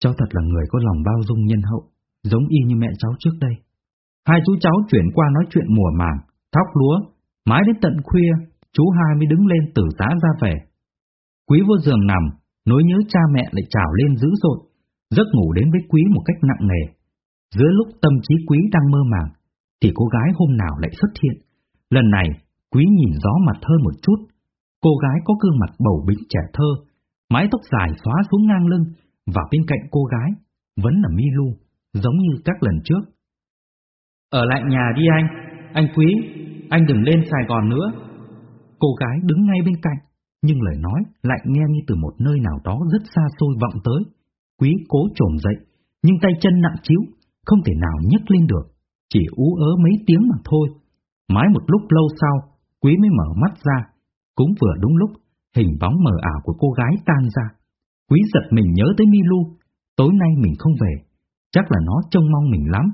Cháu thật là người có lòng bao dung nhân hậu, giống y như mẹ cháu trước đây. Hai chú cháu chuyển qua nói chuyện mùa màng, thóc lúa, mãi đến tận khuya, chú hai mới đứng lên từ giá ra về. Quý vô giường nằm, nỗi nhớ cha mẹ lại trào lên dữ dội, giấc ngủ đến với quý một cách nặng nề. Giữa lúc tâm trí quý đang mơ màng, thì cô gái hôm nào lại xuất hiện. Lần này, quý nhìn gió mặt hơn một chút. Cô gái có gương mặt bầu bĩnh trẻ thơ, mái tóc dài xóa xuống ngang lưng, và bên cạnh cô gái vẫn là Milu, giống như các lần trước. Ở lại nhà đi anh, anh quý, anh đừng lên Sài Gòn nữa. Cô gái đứng ngay bên cạnh, nhưng lời nói lại nghe như từ một nơi nào đó rất xa xôi vọng tới. Quý cố trồm dậy, nhưng tay chân nặng chiếu, không thể nào nhấc lên được, chỉ ú ớ mấy tiếng mà thôi. Mãi một lúc lâu sau, Quý mới mở mắt ra, cũng vừa đúng lúc, hình bóng mờ ảo của cô gái tan ra. Quý giật mình nhớ tới Milu, tối nay mình không về, chắc là nó trông mong mình lắm.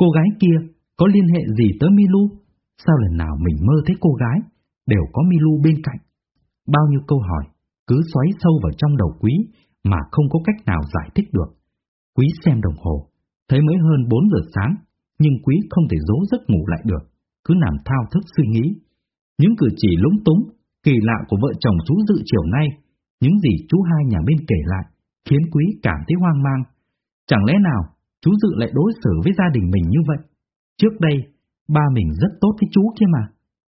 Cô gái kia có liên hệ gì tới Milu? Sao lần nào mình mơ thấy cô gái, đều có Milu bên cạnh? Bao nhiêu câu hỏi, cứ xoáy sâu vào trong đầu quý mà không có cách nào giải thích được. Quý xem đồng hồ, thấy mới hơn 4 giờ sáng, nhưng quý không thể giấu giấc ngủ lại được, cứ nằm thao thức suy nghĩ. Những cử chỉ lúng túng, kỳ lạ của vợ chồng chú Dự chiều nay, những gì chú hai nhà bên kể lại, khiến quý cảm thấy hoang mang. Chẳng lẽ nào chú Dự lại đối xử với gia đình mình như vậy? Trước đây, ba mình rất tốt với chú kia mà,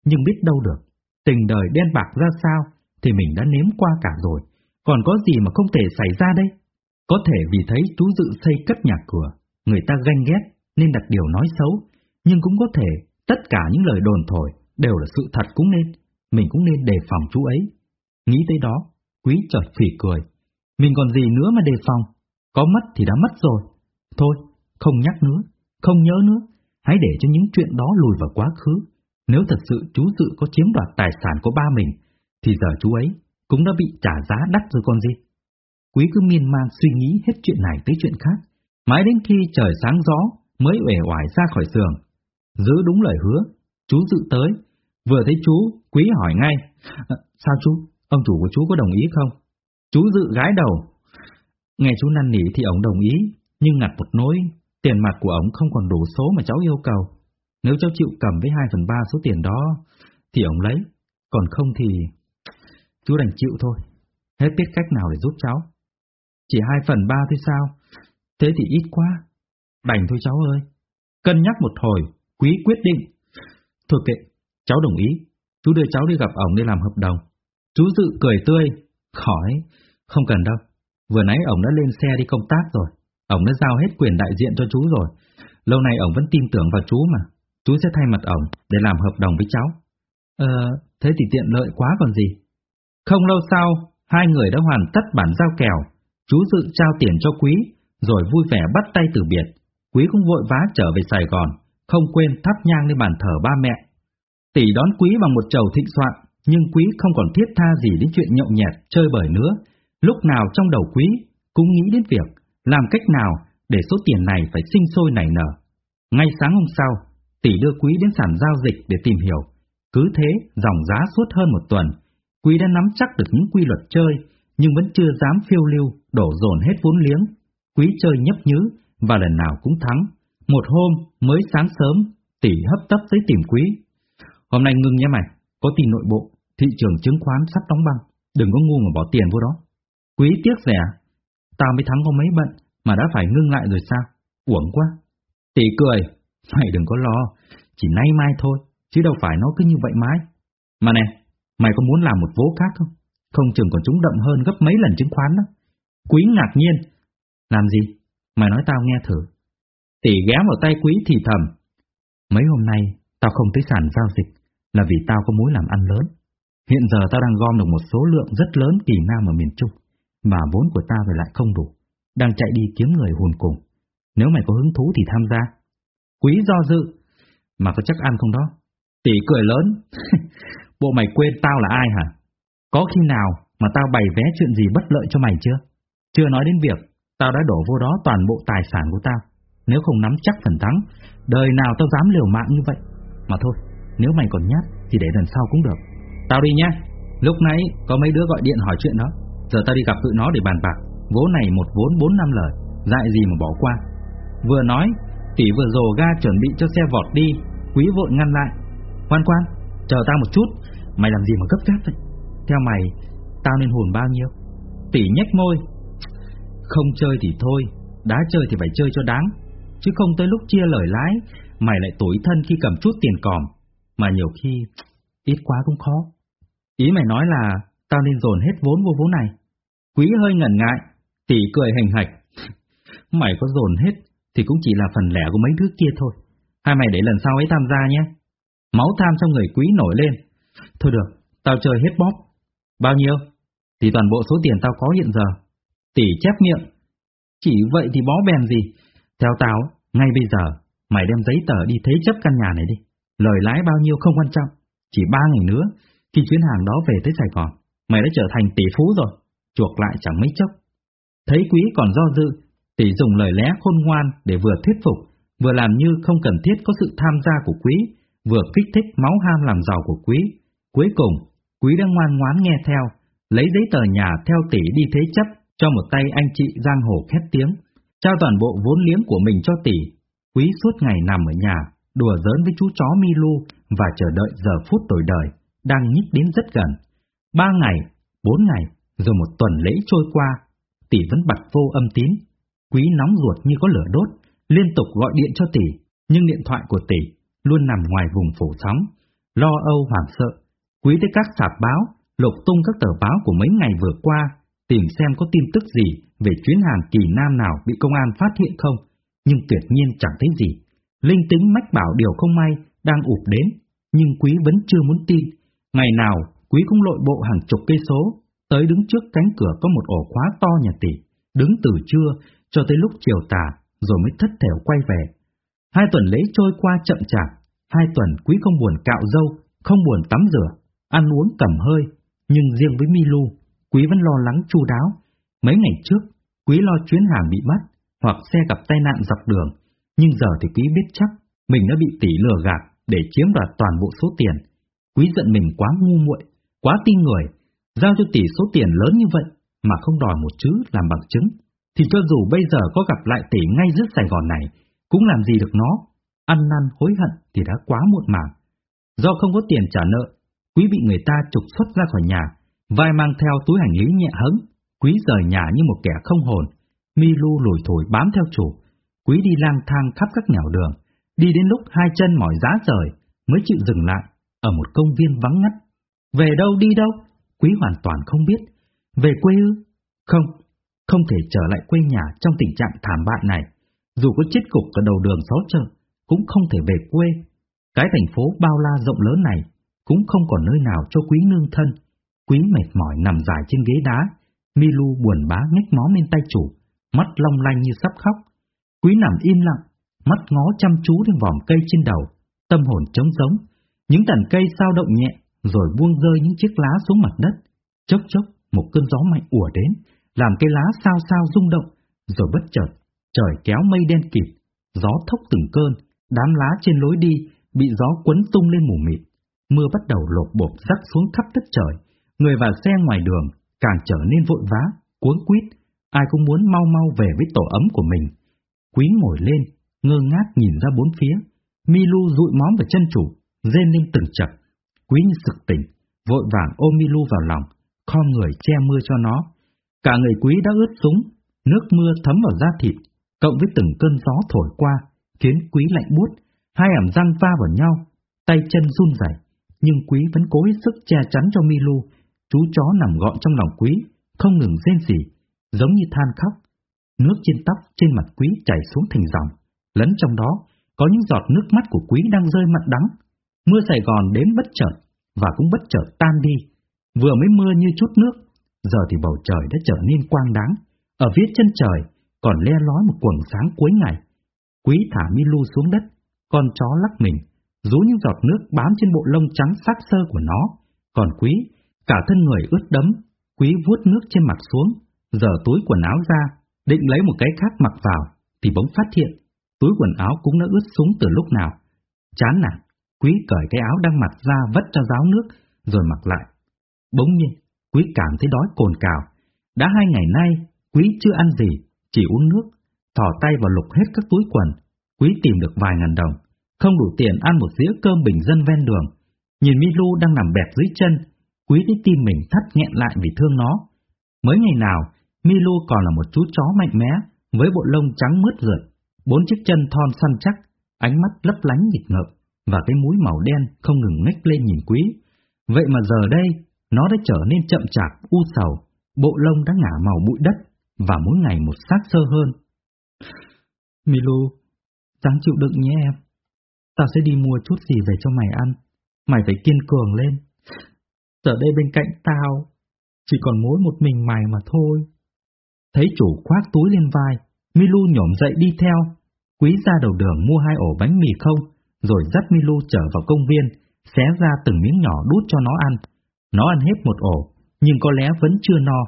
nhưng biết đâu được, tình đời đen bạc ra sao thì mình đã nếm qua cả rồi, còn có gì mà không thể xảy ra đây? Có thể vì thấy chú Dự xây cất nhà cửa, người ta ganh ghét nên đặt điều nói xấu, nhưng cũng có thể tất cả những lời đồn thổi đều là sự thật cũng nên, mình cũng nên đề phòng chú ấy. Nghĩ tới đó, quý chợt phỉ cười. Mình còn gì nữa mà đề phòng, có mất thì đã mất rồi. Thôi, không nhắc nữa, không nhớ nữa, hãy để cho những chuyện đó lùi vào quá khứ. Nếu thật sự chú dự có chiếm đoạt tài sản của ba mình, thì giờ chú ấy cũng đã bị trả giá đắt rồi con gì. Quý cứ miên man suy nghĩ hết chuyện này tới chuyện khác, mãi đến khi trời sáng gió mới uể oải ra khỏi giường. Giữ đúng lời hứa, chú dự tới, vừa thấy chú, quý hỏi ngay, à, sao chú, ông chủ của chú có đồng ý không? Chú dự gái đầu. Nghe chú năn nỉ thì ông đồng ý, nhưng ngặt một nỗi, tiền mặt của ông không còn đủ số mà cháu yêu cầu. Nếu cháu chịu cầm với 2 phần 3 số tiền đó, thì ông lấy, còn không thì... Chú đành chịu thôi, hết biết cách nào để giúp cháu. Chỉ 2 phần 3 thôi sao? Thế thì ít quá. Đành thôi cháu ơi. Cân nhắc một hồi, quý quyết định. Thôi kệ, cháu đồng ý. Chú đưa cháu đi gặp ông để làm hợp đồng. Chú dự cười tươi. Khỏi, không cần đâu. Vừa nãy ông đã lên xe đi công tác rồi. Ông đã giao hết quyền đại diện cho chú rồi. Lâu nay ông vẫn tin tưởng vào chú mà. Chú sẽ thay mặt ông để làm hợp đồng với cháu. Ờ, thế thì tiện lợi quá còn gì. Không lâu sau, hai người đã hoàn tất bản giao kèo. Chú dự trao tiền cho quý, rồi vui vẻ bắt tay từ biệt. Quý cũng vội vã trở về Sài Gòn, không quên thắp nhang lên bàn thờ ba mẹ. Tỷ đón quý bằng một chầu thịnh soạn, nhưng quý không còn thiết tha gì đến chuyện nhậu nhẹt, chơi bời nữa. Lúc nào trong đầu quý cũng nghĩ đến việc làm cách nào để số tiền này phải sinh sôi nảy nở. Ngay sáng hôm sau, tỷ đưa quý đến sàn giao dịch để tìm hiểu. Cứ thế, dòng giá suốt hơn một tuần, quý đã nắm chắc được những quy luật chơi, nhưng vẫn chưa dám phiêu lưu, đổ dồn hết vốn liếng. Quý chơi nhấp nhứ, và lần nào cũng thắng. Một hôm, mới sáng sớm, tỷ hấp tấp tới tìm quý. Hôm nay ngưng nhé mày, có tin nội bộ, thị trường chứng khoán sắp đóng băng, đừng có ngu mà bỏ tiền vô đó. Quý tiếc rẻ, tao mới thắng có mấy bận, mà đã phải ngưng lại rồi sao? Uổng quá. Tỷ cười, mày đừng có lo, chỉ nay mai thôi, chứ đâu phải nó cứ như vậy mãi. Mà nè, mày có muốn làm một vố khác không? Không chừng còn trúng đậm hơn gấp mấy lần chứng khoán đó. Quý ngạc nhiên. Làm gì? Mày nói tao nghe thử. Tỷ ghé vào tay quý thì thầm. Mấy hôm nay, tao không tới sàn giao dịch, là vì tao có mối làm ăn lớn. Hiện giờ tao đang gom được một số lượng rất lớn kỳ nam ở miền Trung, mà vốn của tao lại không đủ, đang chạy đi kiếm người hùn cùng. Nếu mày có hứng thú thì tham gia. Quý do dự, mà có chắc ăn không đó? Tỷ cười lớn, bộ mày quên tao là ai hả? Có khi nào mà tao bày vé chuyện gì bất lợi cho mày chưa? Chưa nói đến việc Tao đã đổ vô đó toàn bộ tài sản của tao. Nếu không nắm chắc phần thắng, đời nào tao dám liều mạng như vậy. Mà thôi, nếu mày còn nhát thì để lần sau cũng được. Tao đi nhá. Lúc nãy có mấy đứa gọi điện hỏi chuyện đó. Giờ tao đi gặp tụi nó để bàn bạc. Vố này một vốn bốn năm lời. dại gì mà bỏ qua. Vừa nói, tỷ vừa rồ ga chuẩn bị cho xe vọt đi, quý vội ngăn lại. Quan quan, chờ tao một chút, mày làm gì mà gấp gáp vậy? Theo mày, tao nên hồn bao nhiêu? Tỷ nhếch môi. Không chơi thì thôi, đá chơi thì phải chơi cho đáng, chứ không tới lúc chia lời lái, mày lại tủi thân khi cầm chút tiền còm, mà nhiều khi ít quá cũng khó. Ý mày nói là tao nên dồn hết vốn vô vốn này. Quý hơi ngẩn ngại, tỷ cười hành hạch. mày có dồn hết thì cũng chỉ là phần lẻ của mấy thứ kia thôi. Hai mày để lần sau ấy tham gia nhé. Máu tham trong người quý nổi lên. Thôi được, tao chơi hết bóp. Bao nhiêu? Thì toàn bộ số tiền tao có hiện giờ. Tỷ chép miệng. Chỉ vậy thì bó bèn gì? Theo tao, ngay bây giờ, mày đem giấy tờ đi thế chấp căn nhà này đi. Lời lái bao nhiêu không quan trọng. Chỉ ba ngày nữa, khi chuyến hàng đó về tới Sài Gòn, mày đã trở thành tỷ phú rồi. Chuộc lại chẳng mấy chốc. Thấy quý còn do dự, tỷ dùng lời lẽ khôn ngoan để vừa thuyết phục, vừa làm như không cần thiết có sự tham gia của quý, vừa kích thích máu ham làm giàu của quý. Cuối cùng, quý đã ngoan ngoán nghe theo, lấy giấy tờ nhà theo tỷ đi thế chấp cho một tay anh chị giang hồ khét tiếng, trao toàn bộ vốn liếng của mình cho tỷ. Quý suốt ngày nằm ở nhà, đùa giỡn với chú chó Milu và chờ đợi giờ phút tuổi đời, đang nhích đến rất gần. Ba ngày, bốn ngày, rồi một tuần lễ trôi qua, tỷ vẫn bật vô âm tín. Quý nóng ruột như có lửa đốt, liên tục gọi điện cho tỷ, nhưng điện thoại của tỷ luôn nằm ngoài vùng phủ sóng. Lo âu hoảng sợ, quý tới các sạp báo, lục tung các tờ báo của mấy ngày vừa qua, tìm xem có tin tức gì về chuyến hàng kỳ nam nào bị công an phát hiện không, nhưng tuyệt nhiên chẳng thấy gì. Linh tính mách bảo điều không may đang ụp đến, nhưng quý vẫn chưa muốn tin. Ngày nào, quý cũng lội bộ hàng chục cây số, tới đứng trước cánh cửa có một ổ khóa to nhà tỷ, đứng từ trưa cho tới lúc chiều tà, rồi mới thất thểu quay về. Hai tuần lễ trôi qua chậm chạp, hai tuần quý không buồn cạo dâu, không buồn tắm rửa, ăn uống cầm hơi, nhưng riêng với Milu, quý vẫn lo lắng chu đáo. Mấy ngày trước, quý lo chuyến hàng bị bắt hoặc xe gặp tai nạn dọc đường, nhưng giờ thì quý biết chắc mình đã bị tỷ lừa gạt để chiếm đoạt toàn bộ số tiền. Quý giận mình quá ngu muội, quá tin người, giao cho tỷ số tiền lớn như vậy mà không đòi một chữ làm bằng chứng, thì cho dù bây giờ có gặp lại tỷ ngay giữa Sài Gòn này, cũng làm gì được nó. Ăn năn hối hận thì đã quá muộn màng. Do không có tiền trả nợ, quý bị người ta trục xuất ra khỏi nhà, vai mang theo túi hành lý nhẹ hứng, quý rời nhà như một kẻ không hồn, mi lu lùi thổi bám theo chủ, quý đi lang thang khắp các nẻo đường, đi đến lúc hai chân mỏi giá rời, mới chịu dừng lại, ở một công viên vắng ngắt. Về đâu đi đâu? Quý hoàn toàn không biết. Về quê ư? Không, không thể trở lại quê nhà trong tình trạng thảm bại này. Dù có chết cục ở đầu đường xó chợ, cũng không thể về quê. Cái thành phố bao la rộng lớn này cũng không còn nơi nào cho quý nương thân. Quý mệt mỏi nằm dài trên ghế đá, Milu buồn bá nhếch mó lên tay chủ, mắt long lanh như sắp khóc. Quý nằm im lặng, mắt ngó chăm chú lên vòm cây trên đầu, tâm hồn trống giống. Những tàn cây sao động nhẹ, rồi buông rơi những chiếc lá xuống mặt đất. Chốc chốc, một cơn gió mạnh ùa đến, làm cây lá sao sao rung động, rồi bất chợt, trời kéo mây đen kịt, gió thốc từng cơn, đám lá trên lối đi bị gió quấn tung lên mù mịt. Mưa bắt đầu lột bột rắc xuống khắp đất trời, người và xe ngoài đường càng trở nên vội vã, cuống quýt, ai cũng muốn mau mau về với tổ ấm của mình. Quý ngồi lên, ngơ ngác nhìn ra bốn phía, Milu dụi móm vào chân chủ, rên lên từng chập. Quý như sực tỉnh, vội vàng ôm Milu vào lòng, khom người che mưa cho nó. Cả người quý đã ướt súng, nước mưa thấm vào da thịt, cộng với từng cơn gió thổi qua, khiến quý lạnh buốt, hai ẩm răng va vào nhau, tay chân run rẩy, nhưng quý vẫn cố hết sức che chắn cho Milu. Chú chó nằm gọn trong lòng quý, không ngừng rên rỉ, giống như than khóc. Nước trên tóc, trên mặt quý chảy xuống thành dòng, lẫn trong đó có những giọt nước mắt của quý đang rơi mặn đắng. Mưa Sài Gòn đến bất chợt và cũng bất chợt tan đi. Vừa mới mưa như chút nước, giờ thì bầu trời đã trở nên quang đáng. Ở phía chân trời còn le lói một quầng sáng cuối ngày. Quý thả Milu xuống đất, con chó lắc mình, rú những giọt nước bám trên bộ lông trắng sắc sơ của nó. Còn quý, cả thân người ướt đẫm, quý vuốt nước trên mặt xuống, giờ túi quần áo ra, định lấy một cái khác mặc vào, thì bỗng phát hiện, túi quần áo cũng đã ướt súng từ lúc nào. Chán nản, quý cởi cái áo đang mặc ra vất cho ráo nước, rồi mặc lại. Bỗng nhiên, quý cảm thấy đói cồn cào. Đã hai ngày nay, quý chưa ăn gì, chỉ uống nước, thỏ tay vào lục hết các túi quần, quý tìm được vài ngàn đồng, không đủ tiền ăn một dĩa cơm bình dân ven đường. Nhìn Milu đang nằm bẹp dưới chân, quý thấy tim mình thắt nghẹn lại vì thương nó. Mới ngày nào, Milu còn là một chú chó mạnh mẽ, với bộ lông trắng mướt rượt, bốn chiếc chân thon săn chắc, ánh mắt lấp lánh nghịch ngợp, và cái mũi màu đen không ngừng ngách lên nhìn quý. Vậy mà giờ đây, nó đã trở nên chậm chạp, u sầu, bộ lông đã ngả màu bụi đất, và mỗi ngày một xác sơ hơn. Milu, dáng chịu đựng nhé em. Tao sẽ đi mua chút gì về cho mày ăn. Mày phải kiên cường lên. Giờ đây bên cạnh tao, chỉ còn mỗi một mình mày mà thôi. Thấy chủ khoác túi lên vai, Milu nhổm dậy đi theo. Quý ra đầu đường mua hai ổ bánh mì không, rồi dắt Milu trở vào công viên, xé ra từng miếng nhỏ đút cho nó ăn. Nó ăn hết một ổ, nhưng có lẽ vẫn chưa no.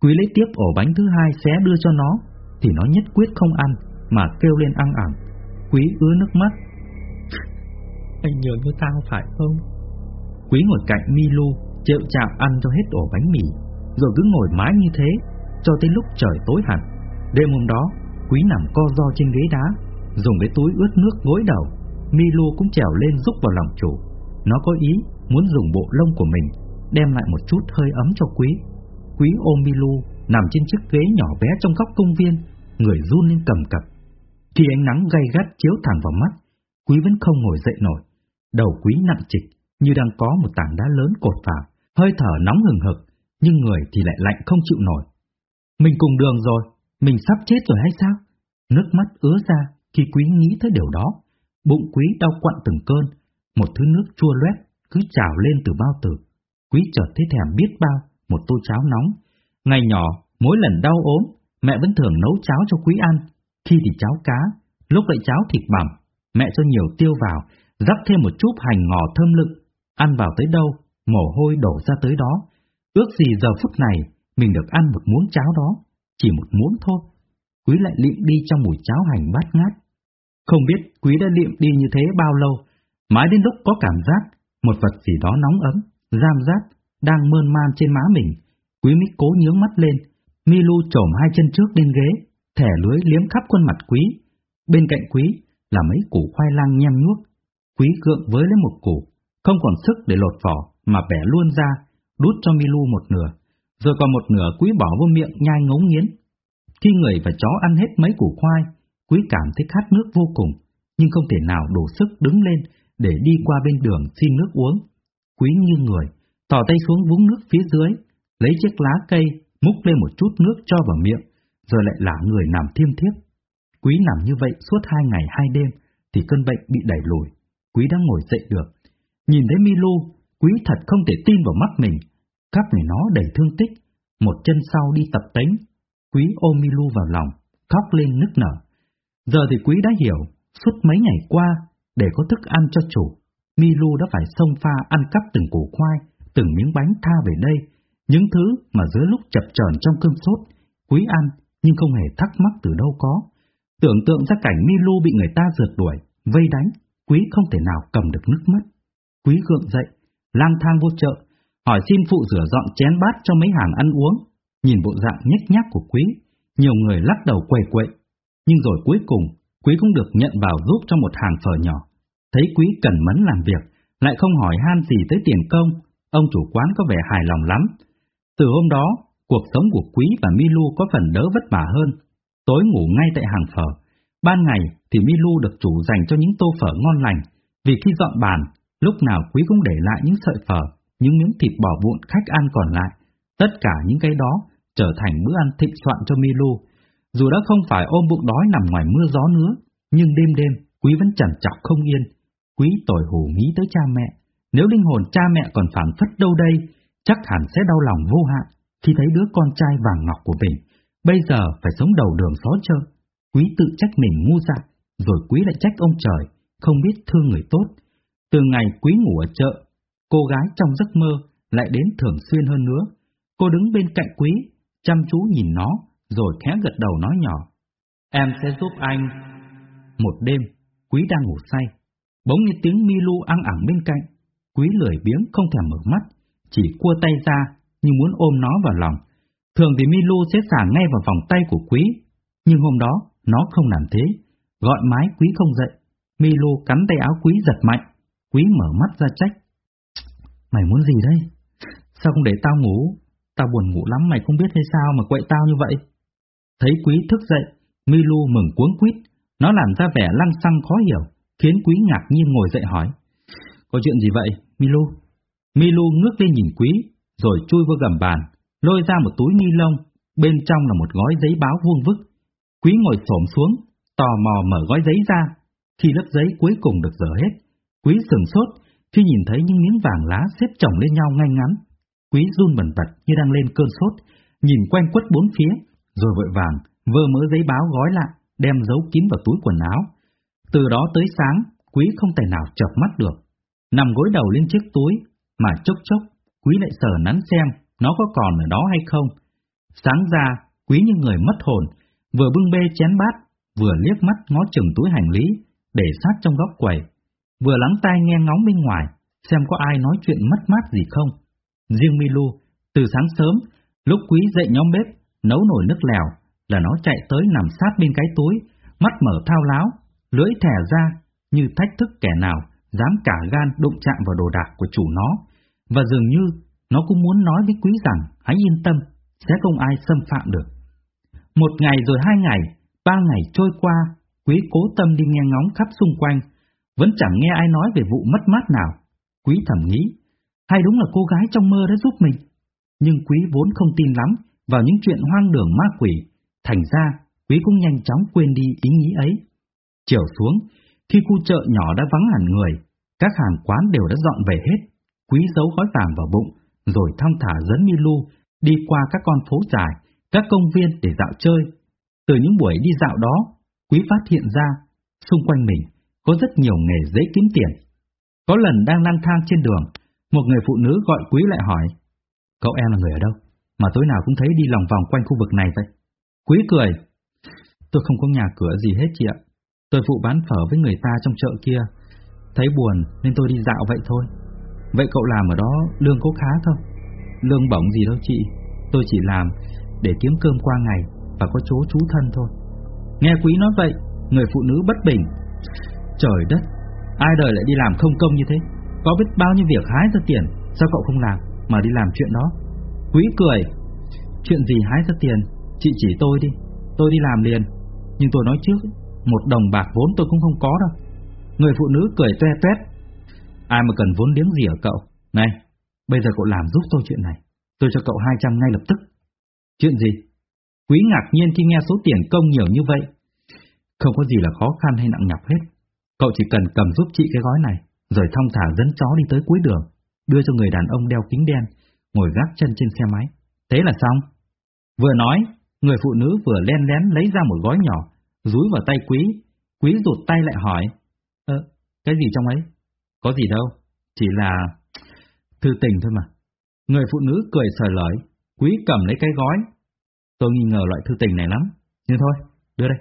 Quý lấy tiếp ổ bánh thứ hai xé đưa cho nó, thì nó nhất quyết không ăn, mà kêu lên ăn ẳng. Quý ứa nước mắt. Anh nhớ với tao phải không? Quý ngồi cạnh Milu, chịu chạm ăn cho hết ổ bánh mì, rồi cứ ngồi mãi như thế, cho tới lúc trời tối hẳn. Đêm hôm đó, Quý nằm co ro trên ghế đá, dùng cái túi ướt nước gối đầu. Milu cũng trèo lên giúp vào lòng chủ. Nó có ý muốn dùng bộ lông của mình đem lại một chút hơi ấm cho Quý. Quý ôm Milu nằm trên chiếc ghế nhỏ bé trong góc công viên, người run lên cầm cập. Khi ánh nắng gay gắt chiếu thẳng vào mắt, Quý vẫn không ngồi dậy nổi. Đầu Quý nặng trịch như đang có một tảng đá lớn cột vào, hơi thở nóng hừng hực, nhưng người thì lại lạnh không chịu nổi. Mình cùng đường rồi, mình sắp chết rồi hay sao? Nước mắt ứa ra khi quý nghĩ tới điều đó. Bụng quý đau quặn từng cơn, một thứ nước chua loét cứ trào lên từ bao tử. Quý chợt thấy thèm biết bao, một tô cháo nóng. Ngày nhỏ, mỗi lần đau ốm, mẹ vẫn thường nấu cháo cho quý ăn. Khi thì cháo cá, lúc lại cháo thịt bằm, mẹ cho nhiều tiêu vào, rắc thêm một chút hành ngò thơm lựng. Ăn vào tới đâu, mồ hôi đổ ra tới đó. Ước gì giờ phút này, mình được ăn một muỗng cháo đó, chỉ một muỗng thôi. Quý lại liệm đi trong mùi cháo hành bát ngát. Không biết Quý đã liệm đi như thế bao lâu, mãi đến lúc có cảm giác một vật gì đó nóng ấm, giam rát, đang mơn man trên má mình. Quý mới cố nhướng mắt lên, Milu trổm hai chân trước lên ghế, thẻ lưới liếm khắp khuôn mặt Quý. Bên cạnh Quý là mấy củ khoai lang nhem nuốt. Quý gượng với lấy một củ, không còn sức để lột vỏ mà bẻ luôn ra, đút cho Milu một nửa, rồi còn một nửa Quý bỏ vô miệng nhai ngấu nghiến. Khi người và chó ăn hết mấy củ khoai, Quý cảm thấy khát nước vô cùng, nhưng không thể nào đủ sức đứng lên để đi qua bên đường xin nước uống. Quý như người, tỏ tay xuống vũng nước phía dưới, lấy chiếc lá cây, múc lên một chút nước cho vào miệng, rồi lại lả người nằm thiêm thiếp. Quý nằm như vậy suốt hai ngày hai đêm, thì cơn bệnh bị đẩy lùi. Quý đã ngồi dậy được. Nhìn thấy Milu, Quý thật không thể tin vào mắt mình. Các người nó đầy thương tích, một chân sau đi tập tánh. Quý ôm Milu vào lòng, khóc lên nức nở. Giờ thì Quý đã hiểu, suốt mấy ngày qua, để có thức ăn cho chủ, Milu đã phải xông pha ăn cắp từng củ khoai, từng miếng bánh tha về đây, những thứ mà giữa lúc chập chờn trong cơn sốt, Quý ăn nhưng không hề thắc mắc từ đâu có. Tưởng tượng ra cảnh Milu bị người ta rượt đuổi, vây đánh, Quý không thể nào cầm được nước mắt. Quý gượng dậy, lang thang vô chợ, hỏi xin phụ rửa dọn chén bát cho mấy hàng ăn uống. Nhìn bộ dạng nhếch nhác của Quý, nhiều người lắc đầu quầy quậy. Nhưng rồi cuối cùng, Quý cũng được nhận vào giúp cho một hàng phở nhỏ. Thấy Quý cần mẫn làm việc, lại không hỏi han gì tới tiền công, ông chủ quán có vẻ hài lòng lắm. Từ hôm đó, cuộc sống của Quý và Milu có phần đỡ vất vả hơn. Tối ngủ ngay tại hàng phở. Ban ngày thì Milu được chủ dành cho những tô phở ngon lành, vì khi dọn bàn, lúc nào Quý cũng để lại những sợi phở, những miếng thịt bò vụn khách ăn còn lại. Tất cả những cái đó trở thành bữa ăn thịnh soạn cho Milu. Dù đã không phải ôm bụng đói nằm ngoài mưa gió nữa, nhưng đêm đêm Quý vẫn chằn chọc không yên. Quý tội hủ nghĩ tới cha mẹ. Nếu linh hồn cha mẹ còn phản phất đâu đây, chắc hẳn sẽ đau lòng vô hạn khi thấy đứa con trai vàng ngọc của mình. Bây giờ phải sống đầu đường xó chợ. Quý tự trách mình ngu dại, rồi quý lại trách ông trời, không biết thương người tốt. Từ ngày quý ngủ ở chợ, cô gái trong giấc mơ lại đến thường xuyên hơn nữa. Cô đứng bên cạnh quý, chăm chú nhìn nó, rồi khẽ gật đầu nói nhỏ. Em sẽ giúp anh. Một đêm, quý đang ngủ say. Bỗng nghe tiếng Milu ăn ẳng bên cạnh. Quý lười biếng không thèm mở mắt, chỉ cua tay ra như muốn ôm nó vào lòng. Thường thì Milu sẽ xả ngay vào vòng tay của quý, nhưng hôm đó nó không làm thế, gọi mái quý không dậy. Milu cắn tay áo quý giật mạnh, quý mở mắt ra trách. Mày muốn gì đây? Sao không để tao ngủ? Tao buồn ngủ lắm mày không biết hay sao mà quậy tao như vậy? Thấy quý thức dậy, Milu mừng cuống quýt, nó làm ra vẻ lăng xăng khó hiểu, khiến quý ngạc nhiên ngồi dậy hỏi. Có chuyện gì vậy, Milu? Milu ngước lên nhìn quý, rồi chui vô gầm bàn, lôi ra một túi ni lông, bên trong là một gói giấy báo vuông vức. Quý ngồi xổm xuống, tò mò mở gói giấy ra. Khi lớp giấy cuối cùng được dở hết, quý sừng sốt khi nhìn thấy những miếng vàng lá xếp chồng lên nhau ngay ngắn. Quý run bẩn bật như đang lên cơn sốt, nhìn quanh quất bốn phía, rồi vội vàng vơ mớ giấy báo gói lại, đem giấu kín vào túi quần áo. Từ đó tới sáng, quý không thể nào chợp mắt được. Nằm gối đầu lên chiếc túi, mà chốc chốc, quý lại sờ nắn xem nó có còn ở đó hay không. Sáng ra, quý như người mất hồn, vừa bưng bê chén bát, vừa liếc mắt ngó chừng túi hành lý, để sát trong góc quầy, vừa lắng tai nghe ngóng bên ngoài, xem có ai nói chuyện mất mát gì không. Riêng Milu, từ sáng sớm, lúc quý dậy nhóm bếp, nấu nồi nước lèo, là nó chạy tới nằm sát bên cái túi, mắt mở thao láo, lưỡi thẻ ra, như thách thức kẻ nào dám cả gan đụng chạm vào đồ đạc của chủ nó, và dường như nó cũng muốn nói với quý rằng hãy yên tâm, sẽ không ai xâm phạm được. Một ngày rồi hai ngày, ba ngày trôi qua, quý cố tâm đi nghe ngóng khắp xung quanh, vẫn chẳng nghe ai nói về vụ mất mát nào. Quý thầm nghĩ, hay đúng là cô gái trong mơ đã giúp mình. Nhưng quý vốn không tin lắm vào những chuyện hoang đường ma quỷ, thành ra quý cũng nhanh chóng quên đi ý nghĩ ấy. Chiều xuống, khi khu chợ nhỏ đã vắng hẳn người, các hàng quán đều đã dọn về hết, quý giấu gói vàng vào bụng, rồi thong thả dẫn Milu đi qua các con phố dài, các công viên để dạo chơi. Từ những buổi đi dạo đó, quý phát hiện ra, xung quanh mình có rất nhiều nghề dễ kiếm tiền. Có lần đang lang thang trên đường, một người phụ nữ gọi quý lại hỏi, cậu em là người ở đâu, mà tối nào cũng thấy đi lòng vòng quanh khu vực này vậy? Quý cười, tôi không có nhà cửa gì hết chị ạ, tôi phụ bán phở với người ta trong chợ kia, thấy buồn nên tôi đi dạo vậy thôi. Vậy cậu làm ở đó lương có khá không? Lương bổng gì đâu chị, tôi chỉ làm để kiếm cơm qua ngày và có chỗ trú thân thôi. Nghe quý nói vậy, người phụ nữ bất bình. Trời đất, ai đời lại đi làm không công như thế? Có biết bao nhiêu việc hái ra tiền, sao cậu không làm mà đi làm chuyện đó? Quý cười, chuyện gì hái ra tiền, chị chỉ tôi đi, tôi đi làm liền. Nhưng tôi nói trước, một đồng bạc vốn tôi cũng không có đâu. Người phụ nữ cười toe toét. Ai mà cần vốn liếng gì ở cậu? Này, bây giờ cậu làm giúp tôi chuyện này. Tôi cho cậu 200 ngay lập tức. Chuyện gì? Quý ngạc nhiên khi nghe số tiền công nhiều như vậy. Không có gì là khó khăn hay nặng nhọc hết. Cậu chỉ cần cầm giúp chị cái gói này, rồi thong thả dẫn chó đi tới cuối đường, đưa cho người đàn ông đeo kính đen, ngồi gác chân trên xe máy. Thế là xong. Vừa nói, người phụ nữ vừa len lén lấy ra một gói nhỏ, rúi vào tay quý. Quý rụt tay lại hỏi, Ơ, cái gì trong ấy? Có gì đâu, chỉ là... Thư tình thôi mà. Người phụ nữ cười sờ lời, quý cầm lấy cái gói. Tôi nghi ngờ loại thư tình này lắm, nhưng thôi, đưa đây.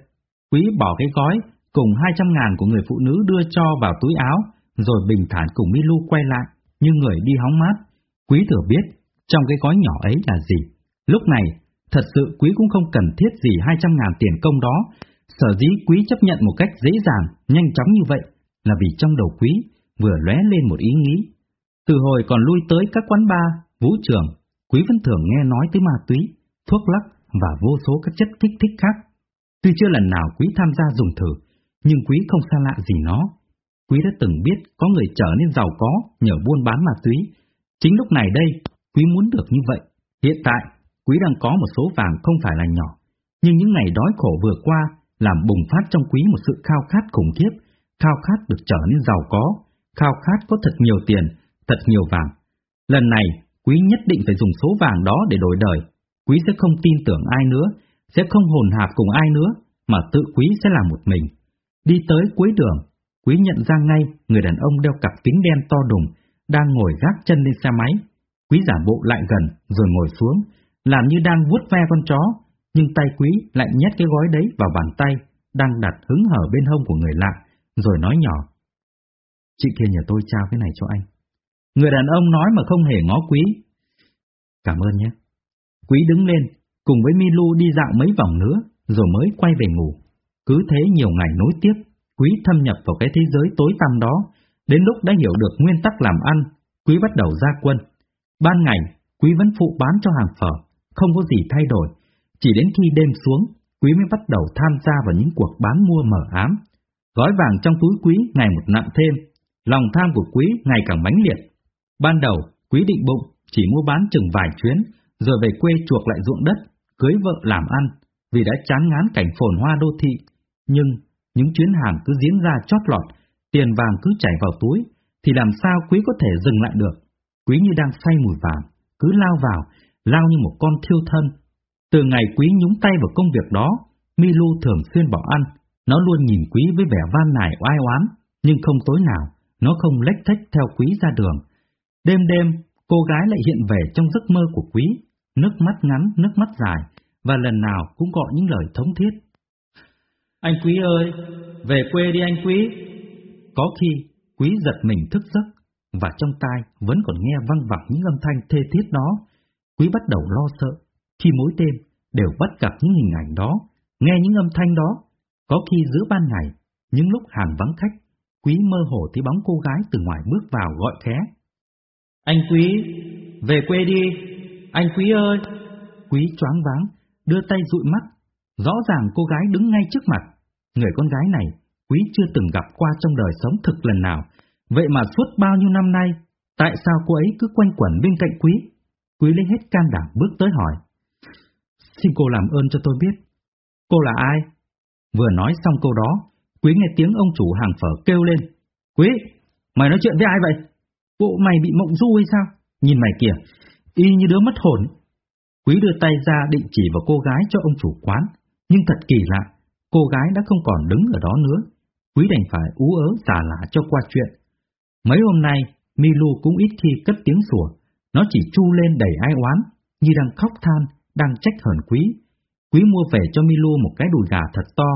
Quý bỏ cái gói cùng 200 ngàn của người phụ nữ đưa cho vào túi áo, rồi bình thản cùng Milu quay lại, như người đi hóng mát. Quý thừa biết, trong cái gói nhỏ ấy là gì. Lúc này, thật sự quý cũng không cần thiết gì 200 ngàn tiền công đó, sở dĩ quý chấp nhận một cách dễ dàng, nhanh chóng như vậy, là vì trong đầu quý vừa lóe lên một ý nghĩ. Từ hồi còn lui tới các quán bar, vũ trường, quý vẫn thường nghe nói tới ma túy, thuốc lắc và vô số các chất kích thích khác. Tuy chưa lần nào quý tham gia dùng thử, nhưng quý không xa lạ gì nó. Quý đã từng biết có người trở nên giàu có nhờ buôn bán ma túy. Chính lúc này đây, quý muốn được như vậy. Hiện tại, quý đang có một số vàng không phải là nhỏ, nhưng những ngày đói khổ vừa qua làm bùng phát trong quý một sự khao khát khủng khiếp, khao khát được trở nên giàu có, khao khát có thật nhiều tiền, thật nhiều vàng. Lần này, quý nhất định phải dùng số vàng đó để đổi đời. Quý sẽ không tin tưởng ai nữa, sẽ không hồn hạp cùng ai nữa, mà tự quý sẽ làm một mình. Đi tới cuối đường, quý nhận ra ngay người đàn ông đeo cặp kính đen to đùng, đang ngồi gác chân lên xe máy. Quý giả bộ lại gần, rồi ngồi xuống, làm như đang vuốt ve con chó, nhưng tay quý lại nhét cái gói đấy vào bàn tay, đang đặt hứng hở bên hông của người lạ, rồi nói nhỏ. Chị kia nhờ tôi trao cái này cho anh. Người đàn ông nói mà không hề ngó quý. Cảm ơn nhé. Quý đứng lên, cùng với Milu đi dạo mấy vòng nữa, rồi mới quay về ngủ. Cứ thế nhiều ngày nối tiếp, quý thâm nhập vào cái thế giới tối tăm đó, đến lúc đã hiểu được nguyên tắc làm ăn, quý bắt đầu ra quân. Ban ngày, quý vẫn phụ bán cho hàng phở, không có gì thay đổi, chỉ đến khi đêm xuống, quý mới bắt đầu tham gia vào những cuộc bán mua mở ám. Gói vàng trong túi quý ngày một nặng thêm, lòng tham của quý ngày càng mãnh liệt. Ban đầu, quý định bụng chỉ mua bán chừng vài chuyến, rồi về quê chuộc lại ruộng đất, cưới vợ làm ăn, vì đã chán ngán cảnh phồn hoa đô thị. Nhưng, những chuyến hàng cứ diễn ra chót lọt, tiền vàng cứ chảy vào túi, thì làm sao quý có thể dừng lại được? Quý như đang say mùi vàng, cứ lao vào, lao như một con thiêu thân. Từ ngày quý nhúng tay vào công việc đó, Milu thường xuyên bỏ ăn, nó luôn nhìn quý với vẻ van nài oai oán, nhưng không tối nào, nó không lách thách theo quý ra đường. Đêm đêm, cô gái lại hiện về trong giấc mơ của quý, nước mắt ngắn, nước mắt dài, và lần nào cũng gọi những lời thống thiết. Anh quý ơi, về quê đi anh quý. Có khi, quý giật mình thức giấc, và trong tai vẫn còn nghe văng vẳng những âm thanh thê thiết đó. Quý bắt đầu lo sợ, khi mỗi đêm đều bắt gặp những hình ảnh đó, nghe những âm thanh đó. Có khi giữa ban ngày, những lúc hàng vắng khách, quý mơ hồ thấy bóng cô gái từ ngoài bước vào gọi khé. Anh quý, về quê đi, anh quý ơi! Quý choáng váng, đưa tay dụi mắt. Rõ ràng cô gái đứng ngay trước mặt. Người con gái này, quý chưa từng gặp qua trong đời sống thực lần nào. Vậy mà suốt bao nhiêu năm nay, tại sao cô ấy cứ quanh quẩn bên cạnh quý? Quý lấy hết can đảm bước tới hỏi. Xin cô làm ơn cho tôi biết. Cô là ai? Vừa nói xong câu đó, Quý nghe tiếng ông chủ hàng phở kêu lên. Quý, mày nói chuyện với ai vậy? Bộ mày bị mộng du hay sao? Nhìn mày kìa, y như đứa mất hồn. Quý đưa tay ra định chỉ vào cô gái cho ông chủ quán, nhưng thật kỳ lạ, cô gái đã không còn đứng ở đó nữa. Quý đành phải ú ớ giả lạ cho qua chuyện. Mấy hôm nay, Milu cũng ít khi cất tiếng sủa, nó chỉ chu lên đầy ai oán, như đang khóc than, đang trách hờn quý. Quý mua về cho Milu một cái đùi gà thật to,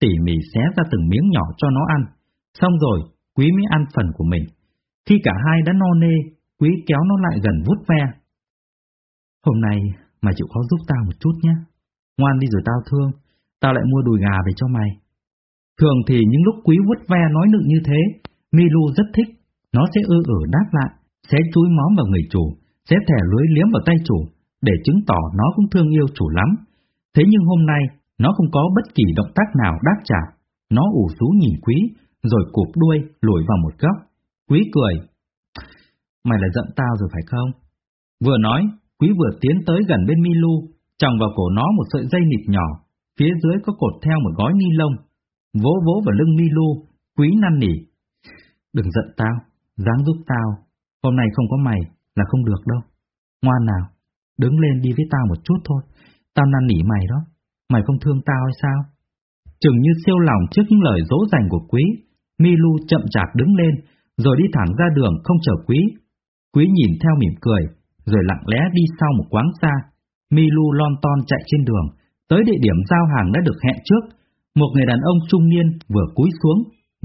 tỉ mỉ xé ra từng miếng nhỏ cho nó ăn. Xong rồi, Quý mới ăn phần của mình. Khi cả hai đã no nê, Quý kéo nó lại gần vút ve. Hôm nay, mày chịu khó giúp tao một chút nhé. Ngoan đi rồi tao thương, tao lại mua đùi gà về cho mày. Thường thì những lúc Quý vút ve nói nựng như thế, Milu rất thích. Nó sẽ ư ử đáp lại, sẽ chúi móm vào người chủ, sẽ thẻ lưới liếm vào tay chủ, để chứng tỏ nó cũng thương yêu chủ lắm. Thế nhưng hôm nay, nó không có bất kỳ động tác nào đáp trả. Nó ủ rú nhìn quý, rồi cụp đuôi lùi vào một góc. Quý cười. Mày là giận tao rồi phải không? Vừa nói, quý vừa tiến tới gần bên Milu, tròng vào cổ nó một sợi dây nịt nhỏ, phía dưới có cột theo một gói ni lông. Vỗ vỗ vào lưng Milu, quý năn nỉ. Đừng giận tao, dáng giúp tao, hôm nay không có mày là không được đâu. Ngoan nào, đứng lên đi với tao một chút thôi, tao năn nỉ mày đó mày không thương tao hay sao? Chừng như siêu lòng trước những lời dỗ dành của quý, Milu chậm chạp đứng lên, rồi đi thẳng ra đường không chờ quý. Quý nhìn theo mỉm cười, rồi lặng lẽ đi sau một quán xa. Milu lon ton chạy trên đường, tới địa điểm giao hàng đã được hẹn trước. Một người đàn ông trung niên vừa cúi xuống,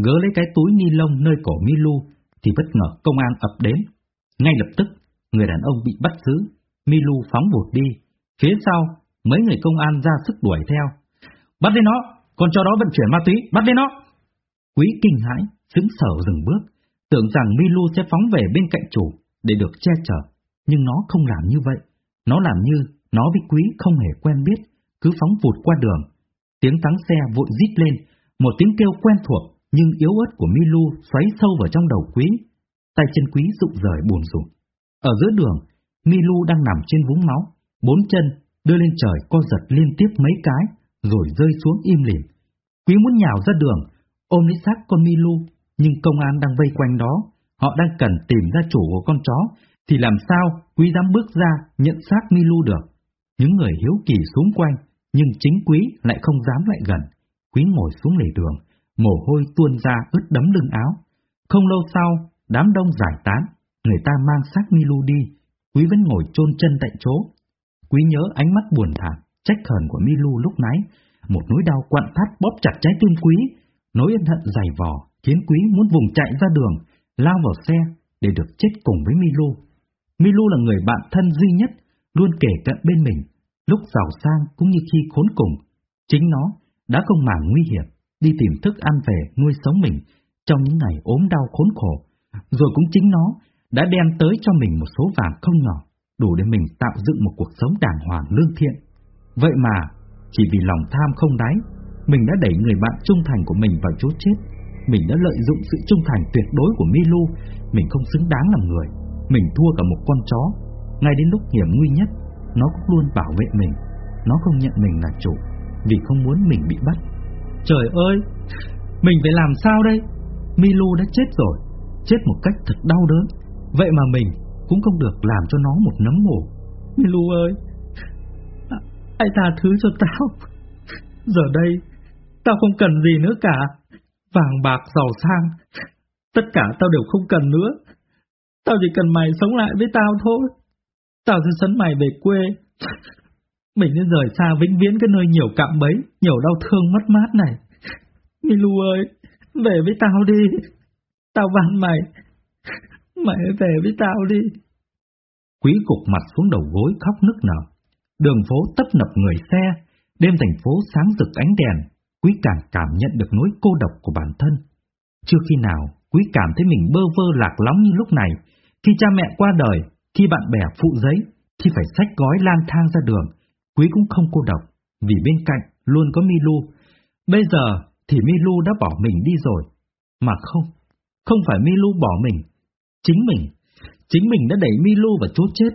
gỡ lấy cái túi ni lông nơi cổ Milu, thì bất ngờ công an ập đến. Ngay lập tức, người đàn ông bị bắt giữ, Milu phóng vụt đi. Phía sau, mấy người công an ra sức đuổi theo. Bắt lấy nó, con cho đó vận chuyển ma túy, bắt lấy nó. Quý kinh hãi, sững sở dừng bước, tưởng rằng Milu sẽ phóng về bên cạnh chủ để được che chở, nhưng nó không làm như vậy. Nó làm như nó với Quý không hề quen biết, cứ phóng vụt qua đường. Tiếng thắng xe vội rít lên, một tiếng kêu quen thuộc nhưng yếu ớt của Milu xoáy sâu vào trong đầu Quý. Tay chân Quý rụng rời buồn rủ. Ở giữa đường, Milu đang nằm trên vũng máu, bốn chân đưa lên trời co giật liên tiếp mấy cái, rồi rơi xuống im lìm. Quý muốn nhào ra đường, ôm lấy xác con Milu, nhưng công an đang vây quanh đó, họ đang cần tìm ra chủ của con chó, thì làm sao quý dám bước ra nhận xác Milu được. Những người hiếu kỳ xuống quanh, nhưng chính quý lại không dám lại gần. Quý ngồi xuống lề đường, mồ hôi tuôn ra ướt đấm lưng áo. Không lâu sau, đám đông giải tán, người ta mang xác Milu đi, quý vẫn ngồi chôn chân tại chỗ, Quý nhớ ánh mắt buồn thảm, trách hờn của Milu lúc nãy, một nỗi đau quặn thắt bóp chặt trái tim quý, nỗi ân hận dày vò khiến quý muốn vùng chạy ra đường, lao vào xe để được chết cùng với Milu. Milu là người bạn thân duy nhất, luôn kể cận bên mình, lúc giàu sang cũng như khi khốn cùng. Chính nó đã không màng nguy hiểm, đi tìm thức ăn về nuôi sống mình trong những ngày ốm đau khốn khổ, rồi cũng chính nó đã đem tới cho mình một số vàng không nhỏ, đủ để mình tạo dựng một cuộc sống đàng hoàng lương thiện. Vậy mà, chỉ vì lòng tham không đáy, mình đã đẩy người bạn trung thành của mình vào chỗ chết. Mình đã lợi dụng sự trung thành tuyệt đối của Milu, mình không xứng đáng làm người. Mình thua cả một con chó. Ngay đến lúc hiểm nguy nhất, nó cũng luôn bảo vệ mình. Nó không nhận mình là chủ, vì không muốn mình bị bắt. Trời ơi, mình phải làm sao đây? Milu đã chết rồi, chết một cách thật đau đớn. Vậy mà mình cũng không được làm cho nó một nấm mồ. Milu ơi, hãy tha thứ cho tao. Giờ đây, tao không cần gì nữa cả. Vàng bạc giàu sang, tất cả tao đều không cần nữa. Tao chỉ cần mày sống lại với tao thôi. Tao sẽ dẫn mày về quê. Mình nên rời xa vĩnh viễn cái nơi nhiều cạm bấy, nhiều đau thương mất mát này. Milu ơi, về với tao đi. Tao van mày. Mày về với tao đi. Quý cục mặt xuống đầu gối khóc nức nở. Đường phố tấp nập người xe, đêm thành phố sáng rực ánh đèn, quý càng cảm nhận được nỗi cô độc của bản thân. Chưa khi nào quý cảm thấy mình bơ vơ lạc lóng như lúc này, khi cha mẹ qua đời, khi bạn bè phụ giấy, khi phải sách gói lang thang ra đường, quý cũng không cô độc, vì bên cạnh luôn có Milu. Bây giờ thì Milu đã bỏ mình đi rồi. Mà không, không phải Milu bỏ mình, chính mình, chính mình đã đẩy Milu vào chỗ chết.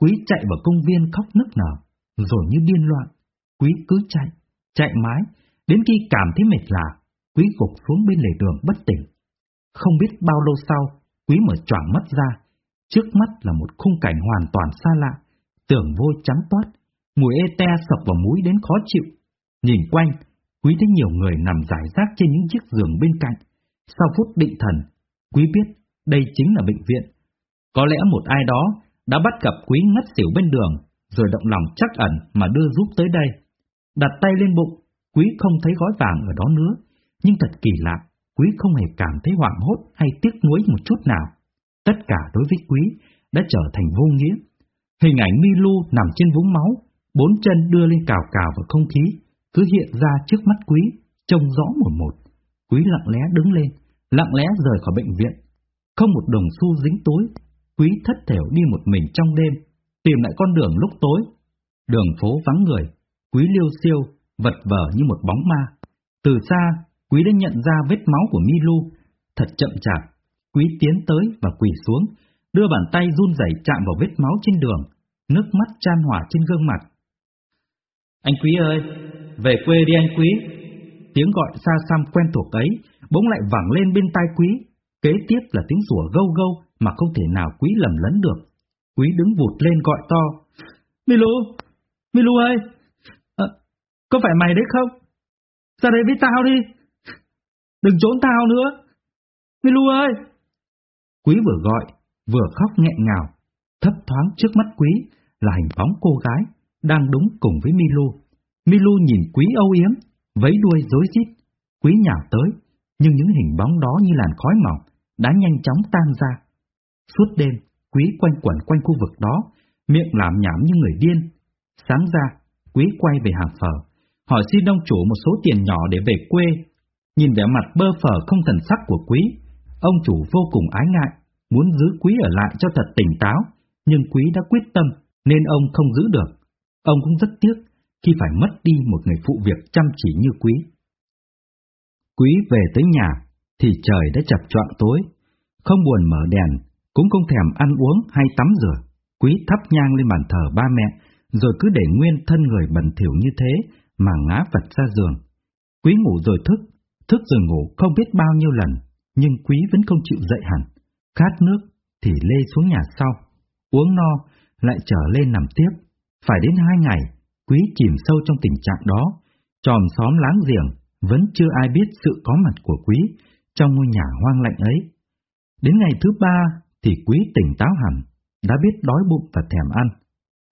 Quý chạy vào công viên khóc nức nở, rồi như điên loạn. Quý cứ chạy, chạy mãi, đến khi cảm thấy mệt lạ, Quý gục xuống bên lề đường bất tỉnh. Không biết bao lâu sau, Quý mở choảng mắt ra, trước mắt là một khung cảnh hoàn toàn xa lạ, tưởng vôi trắng toát, mùi ete sập vào mũi đến khó chịu. Nhìn quanh, Quý thấy nhiều người nằm rải rác trên những chiếc giường bên cạnh. Sau phút định thần, Quý biết đây chính là bệnh viện. Có lẽ một ai đó đã bắt gặp Quý ngất xỉu bên đường, rồi động lòng chắc ẩn mà đưa giúp tới đây. Đặt tay lên bụng, Quý không thấy gói vàng ở đó nữa, nhưng thật kỳ lạ, Quý không hề cảm thấy hoảng hốt hay tiếc nuối một chút nào. Tất cả đối với Quý đã trở thành vô nghĩa. Hình ảnh Milu nằm trên vũng máu, bốn chân đưa lên cào cào vào không khí, cứ hiện ra trước mắt Quý, trông rõ một một. Quý lặng lẽ đứng lên, lặng lẽ rời khỏi bệnh viện. Không một đồng xu dính túi, Quý thất thểu đi một mình trong đêm, tìm lại con đường lúc tối. Đường phố vắng người, Quý liêu siêu, vật vờ như một bóng ma. Từ xa, Quý đã nhận ra vết máu của Milu, thật chậm chạp. Quý tiến tới và quỳ xuống, đưa bàn tay run rẩy chạm vào vết máu trên đường, nước mắt chan hòa trên gương mặt. Anh Quý ơi, về quê đi anh Quý. Tiếng gọi xa xăm quen thuộc ấy bỗng lại vẳng lên bên tai Quý, kế tiếp là tiếng rủa gâu gâu mà không thể nào Quý lầm lẫn được. Quý đứng vụt lên gọi to. Milu! Milu ơi! À, có phải mày đấy không? Ra đây với tao đi! Đừng trốn tao nữa! Milu ơi! Quý vừa gọi, vừa khóc nghẹn ngào. Thấp thoáng trước mắt Quý là hình bóng cô gái đang đúng cùng với Milu. Milu nhìn Quý âu yếm, vấy đuôi rối rít. Quý nhào tới, nhưng những hình bóng đó như làn khói mỏng đã nhanh chóng tan ra. Suốt đêm, Quý quanh quẩn quanh khu vực đó, miệng làm nhảm như người điên. Sáng ra, Quý quay về hàng phở, hỏi xin ông chủ một số tiền nhỏ để về quê. Nhìn vẻ mặt bơ phở không thần sắc của Quý, ông chủ vô cùng ái ngại, muốn giữ Quý ở lại cho thật tỉnh táo, nhưng Quý đã quyết tâm nên ông không giữ được. Ông cũng rất tiếc khi phải mất đi một người phụ việc chăm chỉ như Quý. Quý về tới nhà, thì trời đã chập choạng tối, không buồn mở đèn, cũng không thèm ăn uống hay tắm rửa. Quý thắp nhang lên bàn thờ ba mẹ, rồi cứ để nguyên thân người bẩn thỉu như thế mà ngã vật ra giường. Quý ngủ rồi thức, thức rồi ngủ không biết bao nhiêu lần, nhưng quý vẫn không chịu dậy hẳn. Khát nước thì lê xuống nhà sau, uống no lại trở lên nằm tiếp. Phải đến hai ngày, quý chìm sâu trong tình trạng đó, tròm xóm láng giềng vẫn chưa ai biết sự có mặt của quý trong ngôi nhà hoang lạnh ấy. Đến ngày thứ ba thì quý tỉnh táo hẳn, đã biết đói bụng và thèm ăn.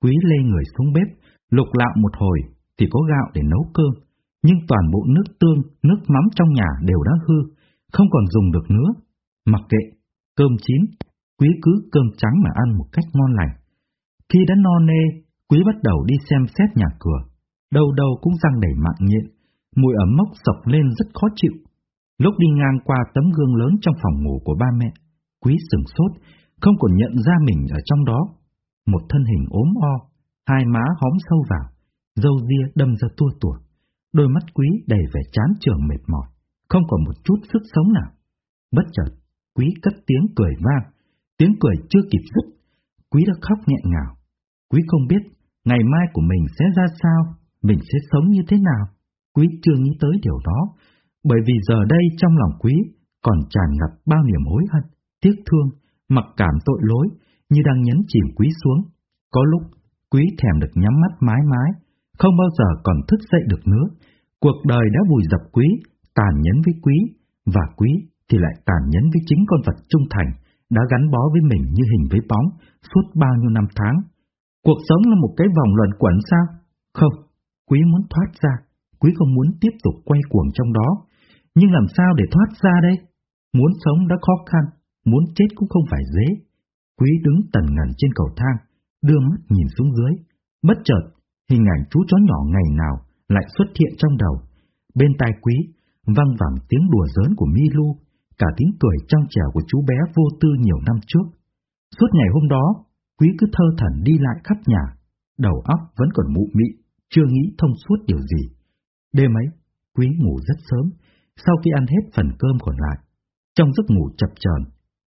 Quý lê người xuống bếp, lục lạo một hồi thì có gạo để nấu cơm, nhưng toàn bộ nước tương, nước mắm trong nhà đều đã hư, không còn dùng được nữa. Mặc kệ, cơm chín, quý cứ cơm trắng mà ăn một cách ngon lành. Khi đã no nê, quý bắt đầu đi xem xét nhà cửa, đâu đâu cũng răng đầy mạng nhện, mùi ẩm mốc sọc lên rất khó chịu. Lúc đi ngang qua tấm gương lớn trong phòng ngủ của ba mẹ, quý sừng sốt, không còn nhận ra mình ở trong đó. Một thân hình ốm o, hai má hóm sâu vào, dâu ria đâm ra tua tủa, đôi mắt quý đầy vẻ chán trường mệt mỏi, không còn một chút sức sống nào. Bất chợt, quý cất tiếng cười vang, tiếng cười chưa kịp dứt, quý đã khóc nhẹ ngào. Quý không biết ngày mai của mình sẽ ra sao, mình sẽ sống như thế nào. Quý chưa nghĩ tới điều đó, bởi vì giờ đây trong lòng quý còn tràn ngập bao niềm hối hận, tiếc thương, mặc cảm tội lỗi như đang nhấn chìm quý xuống. Có lúc quý thèm được nhắm mắt mái mái, không bao giờ còn thức dậy được nữa. Cuộc đời đã vùi dập quý, tàn nhẫn với quý, và quý thì lại tàn nhẫn với chính con vật trung thành, đã gắn bó với mình như hình với bóng suốt bao nhiêu năm tháng. Cuộc sống là một cái vòng luẩn quẩn sao? Không, quý muốn thoát ra, quý không muốn tiếp tục quay cuồng trong đó. Nhưng làm sao để thoát ra đây? Muốn sống đã khó khăn, muốn chết cũng không phải dễ. Quý đứng tần ngần trên cầu thang, đưa mắt nhìn xuống dưới. Bất chợt, hình ảnh chú chó nhỏ ngày nào lại xuất hiện trong đầu. Bên tai quý, văng vẳng tiếng đùa giỡn của Milu, cả tiếng cười trong trẻo của chú bé vô tư nhiều năm trước. Suốt ngày hôm đó, quý cứ thơ thần đi lại khắp nhà, đầu óc vẫn còn mụ mị, chưa nghĩ thông suốt điều gì. Đêm ấy, quý ngủ rất sớm, sau khi ăn hết phần cơm còn lại. Trong giấc ngủ chập chờn,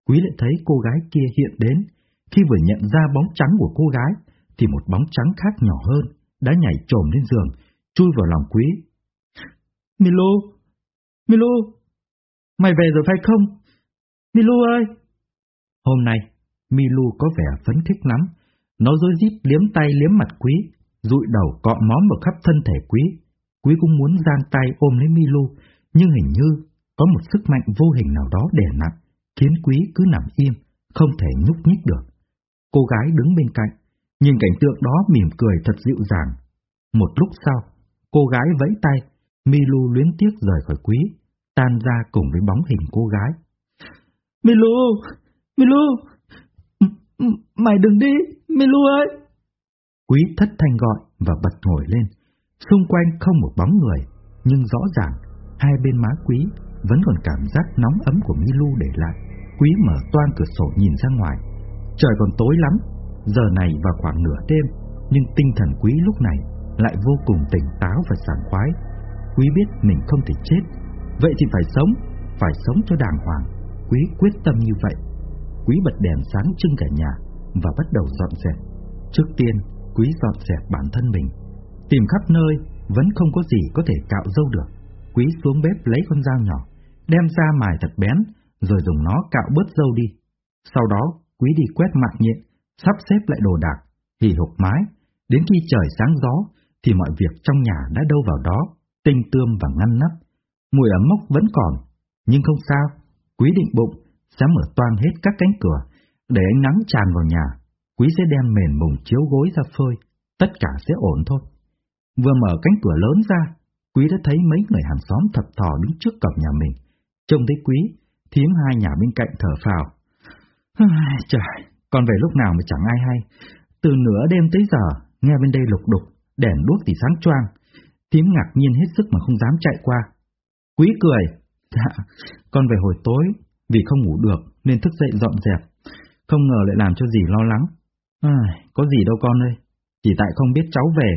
quý lại thấy cô gái kia hiện đến. Khi vừa nhận ra bóng trắng của cô gái, thì một bóng trắng khác nhỏ hơn đã nhảy trồm lên giường, chui vào lòng quý. Milo! Milo! Mày về rồi phải không? Milu ơi! Hôm nay, Milu có vẻ phấn khích lắm. Nó rối rít liếm tay liếm mặt quý, rụi đầu cọ móm vào khắp thân thể quý. Quý cũng muốn giang tay ôm lấy Milu, nhưng hình như có một sức mạnh vô hình nào đó đè nặng, khiến quý cứ nằm im, không thể nhúc nhích được. Cô gái đứng bên cạnh, nhìn cảnh tượng đó mỉm cười thật dịu dàng. Một lúc sau, cô gái vẫy tay, Milu luyến tiếc rời khỏi quý, tan ra cùng với bóng hình cô gái. Milu! Milu! Mày đừng đi! Milu ơi! Quý thất thanh gọi và bật ngồi lên. Xung quanh không một bóng người, nhưng rõ ràng, hai bên má quý vẫn còn cảm giác nóng ấm của Milu để lại. Quý mở toan cửa sổ nhìn ra ngoài. Trời còn tối lắm, giờ này vào khoảng nửa đêm, nhưng tinh thần quý lúc này lại vô cùng tỉnh táo và sảng khoái. Quý biết mình không thể chết, vậy thì phải sống, phải sống cho đàng hoàng. Quý quyết tâm như vậy. Quý bật đèn sáng trưng cả nhà và bắt đầu dọn dẹp. Trước tiên, Quý dọn dẹp bản thân mình. Tìm khắp nơi, vẫn không có gì có thể cạo dâu được. Quý xuống bếp lấy con dao nhỏ, đem ra mài thật bén, rồi dùng nó cạo bớt dâu đi. Sau đó, Quý đi quét mạng nhện, sắp xếp lại đồ đạc, hỉ hục mái. Đến khi trời sáng gió, thì mọi việc trong nhà đã đâu vào đó, tinh tươm và ngăn nắp. Mùi ấm mốc vẫn còn, nhưng không sao. Quý định bụng sẽ mở toan hết các cánh cửa, để ánh nắng tràn vào nhà. Quý sẽ đem mền mùng chiếu gối ra phơi, tất cả sẽ ổn thôi. Vừa mở cánh cửa lớn ra, Quý đã thấy mấy người hàng xóm thập thò đứng trước cổng nhà mình. Trông thấy Quý, thiếm hai nhà bên cạnh thở phào. Trời, còn về lúc nào mà chẳng ai hay. Từ nửa đêm tới giờ, nghe bên đây lục đục, đèn đuốc thì sáng choang. Thiếm ngạc nhiên hết sức mà không dám chạy qua. Quý cười. Dạ, con về hồi tối, vì không ngủ được nên thức dậy dọn dẹp. Không ngờ lại làm cho dì lo lắng. À, có gì đâu con ơi. Chỉ tại không biết cháu về,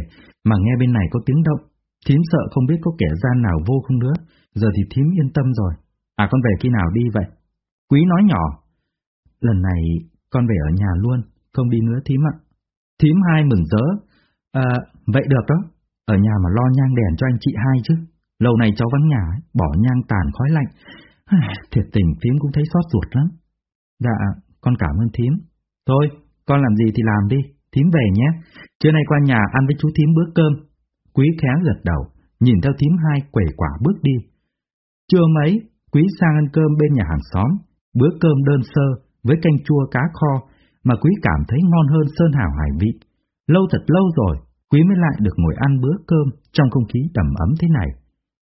mà nghe bên này có tiếng động. Thím sợ không biết có kẻ gian nào vô không nữa. Giờ thì thím yên tâm rồi. À con về khi nào đi vậy? Quý nói nhỏ. Lần này con về ở nhà luôn, không đi nữa thím ạ. Thím hai mừng rỡ. À, vậy được đó. Ở nhà mà lo nhang đèn cho anh chị hai chứ. Lâu này cháu vắng nhà, bỏ nhang tàn khói lạnh. Thiệt tình thím cũng thấy xót ruột lắm. Dạ, con cảm ơn thím. Thôi, con làm gì thì làm đi, thím về nhé. Trưa nay qua nhà ăn với chú thím bữa cơm. Quý khá gật đầu, nhìn theo thím hai quẩy quả bước đi. Trưa mấy, Quý sang ăn cơm bên nhà hàng xóm, bữa cơm đơn sơ với canh chua cá kho mà Quý cảm thấy ngon hơn sơn hào hải vị. Lâu thật lâu rồi, Quý mới lại được ngồi ăn bữa cơm trong không khí đầm ấm thế này.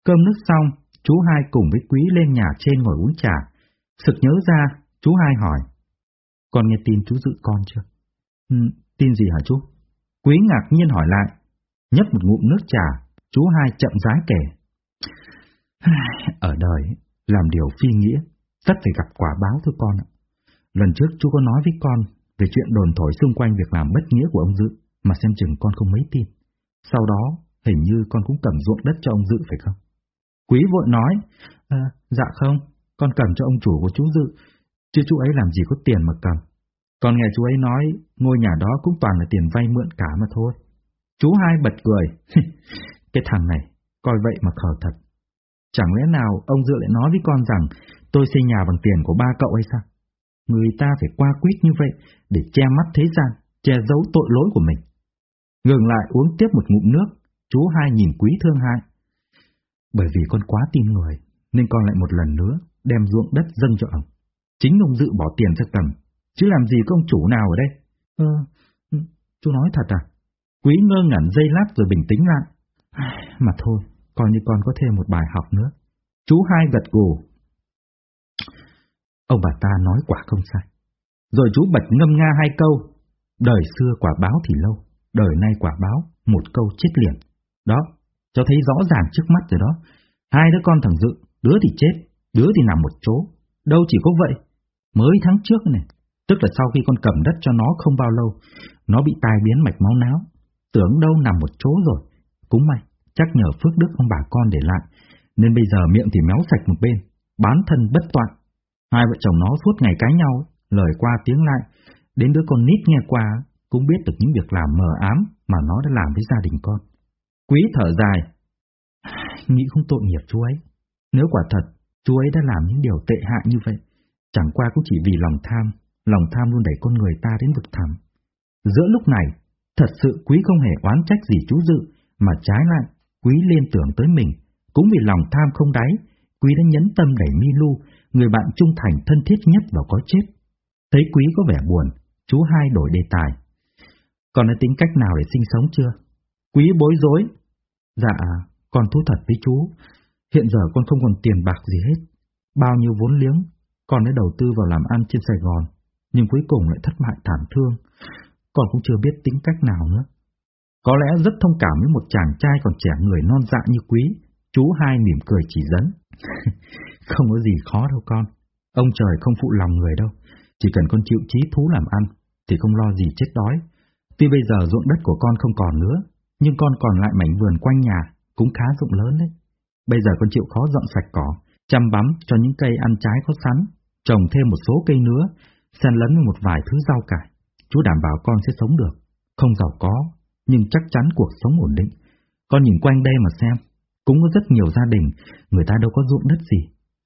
Cơm nước xong, chú hai cùng với Quý lên nhà trên ngồi uống trà. Sực nhớ ra, chú hai hỏi. Con nghe tin chú dự con chưa? Ừ, tin gì hả chú? Quý ngạc nhiên hỏi lại. Nhấp một ngụm nước trà, chú hai chậm rãi kể. Ở đời, làm điều phi nghĩa, tất phải gặp quả báo thôi con ạ. Lần trước chú có nói với con về chuyện đồn thổi xung quanh việc làm bất nghĩa của ông Dự, mà xem chừng con không mấy tin. Sau đó, hình như con cũng cầm ruộng đất cho ông Dự phải không? Quý vội nói, à, dạ không, con cầm cho ông chủ của chú Dự, chứ chú ấy làm gì có tiền mà cầm. Còn nghe chú ấy nói, ngôi nhà đó cũng toàn là tiền vay mượn cả mà thôi. Chú hai bật cười, cái thằng này, coi vậy mà khờ thật. Chẳng lẽ nào ông Dự lại nói với con rằng tôi xây nhà bằng tiền của ba cậu hay sao? Người ta phải qua quýt như vậy để che mắt thế gian, che giấu tội lỗi của mình. Ngừng lại uống tiếp một ngụm nước, chú hai nhìn quý thương hai. Bởi vì con quá tin người, nên con lại một lần nữa đem ruộng đất dâng cho ông. Chính ông dự bỏ tiền ra cầm, chứ làm gì có ông chủ nào ở đây? Ờ, chú nói thật à? Quý ngơ ngẩn dây lát rồi bình tĩnh lại. Mà thôi, coi như con có thêm một bài học nữa. Chú hai gật gù. Ông bà ta nói quả không sai. Rồi chú bật ngâm nga hai câu. Đời xưa quả báo thì lâu, đời nay quả báo, một câu chết liền. Đó, cho thấy rõ ràng trước mắt rồi đó. Hai đứa con thằng Dự, đứa thì chết, đứa thì nằm một chỗ. Đâu chỉ có vậy. Mới tháng trước này, tức là sau khi con cầm đất cho nó không bao lâu, nó bị tai biến mạch máu não. Tưởng đâu nằm một chỗ rồi. Cũng may, chắc nhờ phước đức ông bà con để lại, nên bây giờ miệng thì méo sạch một bên, bán thân bất toạn. Hai vợ chồng nó suốt ngày cãi nhau, lời qua tiếng lại, đến đứa con nít nghe qua cũng biết được những việc làm mờ ám mà nó đã làm với gia đình con. Quý thở dài, nghĩ không tội nghiệp chú ấy. Nếu quả thật, chú ấy đã làm những điều tệ hại như vậy, chẳng qua cũng chỉ vì lòng tham, lòng tham luôn đẩy con người ta đến vực thẳm. Giữa lúc này, thật sự quý không hề oán trách gì chú Dự, mà trái lại, quý liên tưởng tới mình, cũng vì lòng tham không đáy, quý đã nhấn tâm đẩy Milu, người bạn trung thành thân thiết nhất vào có chết. Thấy quý có vẻ buồn, chú hai đổi đề tài. Còn đã tính cách nào để sinh sống chưa? Quý bối rối. Dạ, con thú thật với chú, hiện giờ con không còn tiền bạc gì hết. Bao nhiêu vốn liếng, con đã đầu tư vào làm ăn trên Sài Gòn, nhưng cuối cùng lại thất bại thảm thương. Con cũng chưa biết tính cách nào nữa. Có lẽ rất thông cảm với một chàng trai còn trẻ người non dạ như quý, chú hai mỉm cười chỉ dẫn. không có gì khó đâu con, ông trời không phụ lòng người đâu, chỉ cần con chịu trí thú làm ăn, thì không lo gì chết đói. Tuy bây giờ ruộng đất của con không còn nữa, nhưng con còn lại mảnh vườn quanh nhà, cũng khá rộng lớn đấy. Bây giờ con chịu khó dọn sạch cỏ, chăm bắm cho những cây ăn trái có sắn, trồng thêm một số cây nữa, xen lẫn với một vài thứ rau cải. Chú đảm bảo con sẽ sống được, không giàu có, nhưng chắc chắn cuộc sống ổn định. Con nhìn quanh đây mà xem, cũng có rất nhiều gia đình, người ta đâu có ruộng đất gì,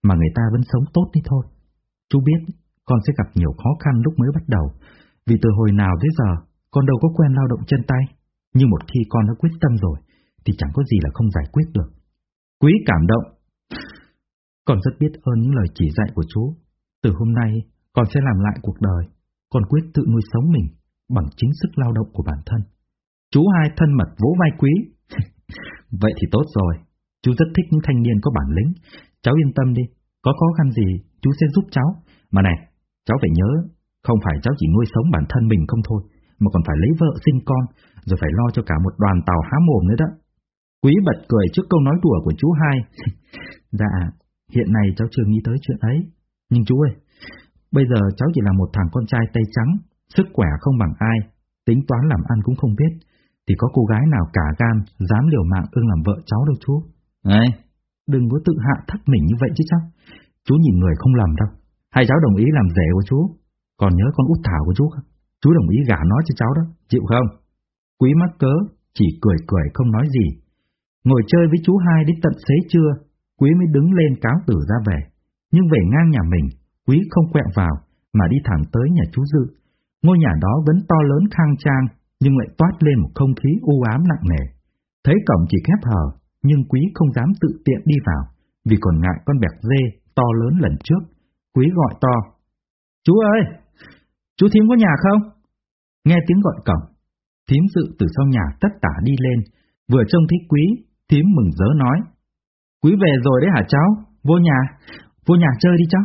mà người ta vẫn sống tốt đi thôi. Chú biết, con sẽ gặp nhiều khó khăn lúc mới bắt đầu, vì từ hồi nào tới giờ, con đâu có quen lao động chân tay. Nhưng một khi con đã quyết tâm rồi, thì chẳng có gì là không giải quyết được. Quý cảm động. Con rất biết ơn những lời chỉ dạy của chú. Từ hôm nay, con sẽ làm lại cuộc đời. Con quyết tự nuôi sống mình bằng chính sức lao động của bản thân. Chú hai thân mật vỗ vai quý. Vậy thì tốt rồi. Chú rất thích những thanh niên có bản lĩnh. Cháu yên tâm đi. Có khó khăn gì, chú sẽ giúp cháu. Mà này, cháu phải nhớ, không phải cháu chỉ nuôi sống bản thân mình không thôi, mà còn phải lấy vợ sinh con, rồi phải lo cho cả một đoàn tàu há mồm nữa đó. Quý bật cười trước câu nói đùa của chú hai. dạ, hiện nay cháu chưa nghĩ tới chuyện ấy. Nhưng chú ơi, bây giờ cháu chỉ là một thằng con trai tay trắng, sức khỏe không bằng ai, tính toán làm ăn cũng không biết, thì có cô gái nào cả gan dám liều mạng ưng làm vợ cháu đâu chú. Ấy, đừng có tự hạ thấp mình như vậy chứ sao? Chú nhìn người không lầm đâu. Hai cháu đồng ý làm rể của chú, còn nhớ con út thảo của chú không? Chú đồng ý gả nó cho cháu đó, chịu không? Quý mắc cớ, chỉ cười cười không nói gì. Ngồi chơi với chú hai đến tận xế trưa, Quý mới đứng lên cáo tử ra về. Nhưng về ngang nhà mình, Quý không quẹo vào, mà đi thẳng tới nhà chú Dự. Ngôi nhà đó vẫn to lớn khang trang, nhưng lại toát lên một không khí u ám nặng nề. Thấy cổng chỉ khép hờ, nhưng Quý không dám tự tiện đi vào, vì còn ngại con bẹt dê to lớn lần trước. Quý gọi to. Chú ơi! Chú thím có nhà không? Nghe tiếng gọi cổng, thím dự từ sau nhà tất tả đi lên, vừa trông thấy quý, thím mừng rỡ nói. Quý về rồi đấy hả cháu? Vô nhà, vô nhà chơi đi cháu.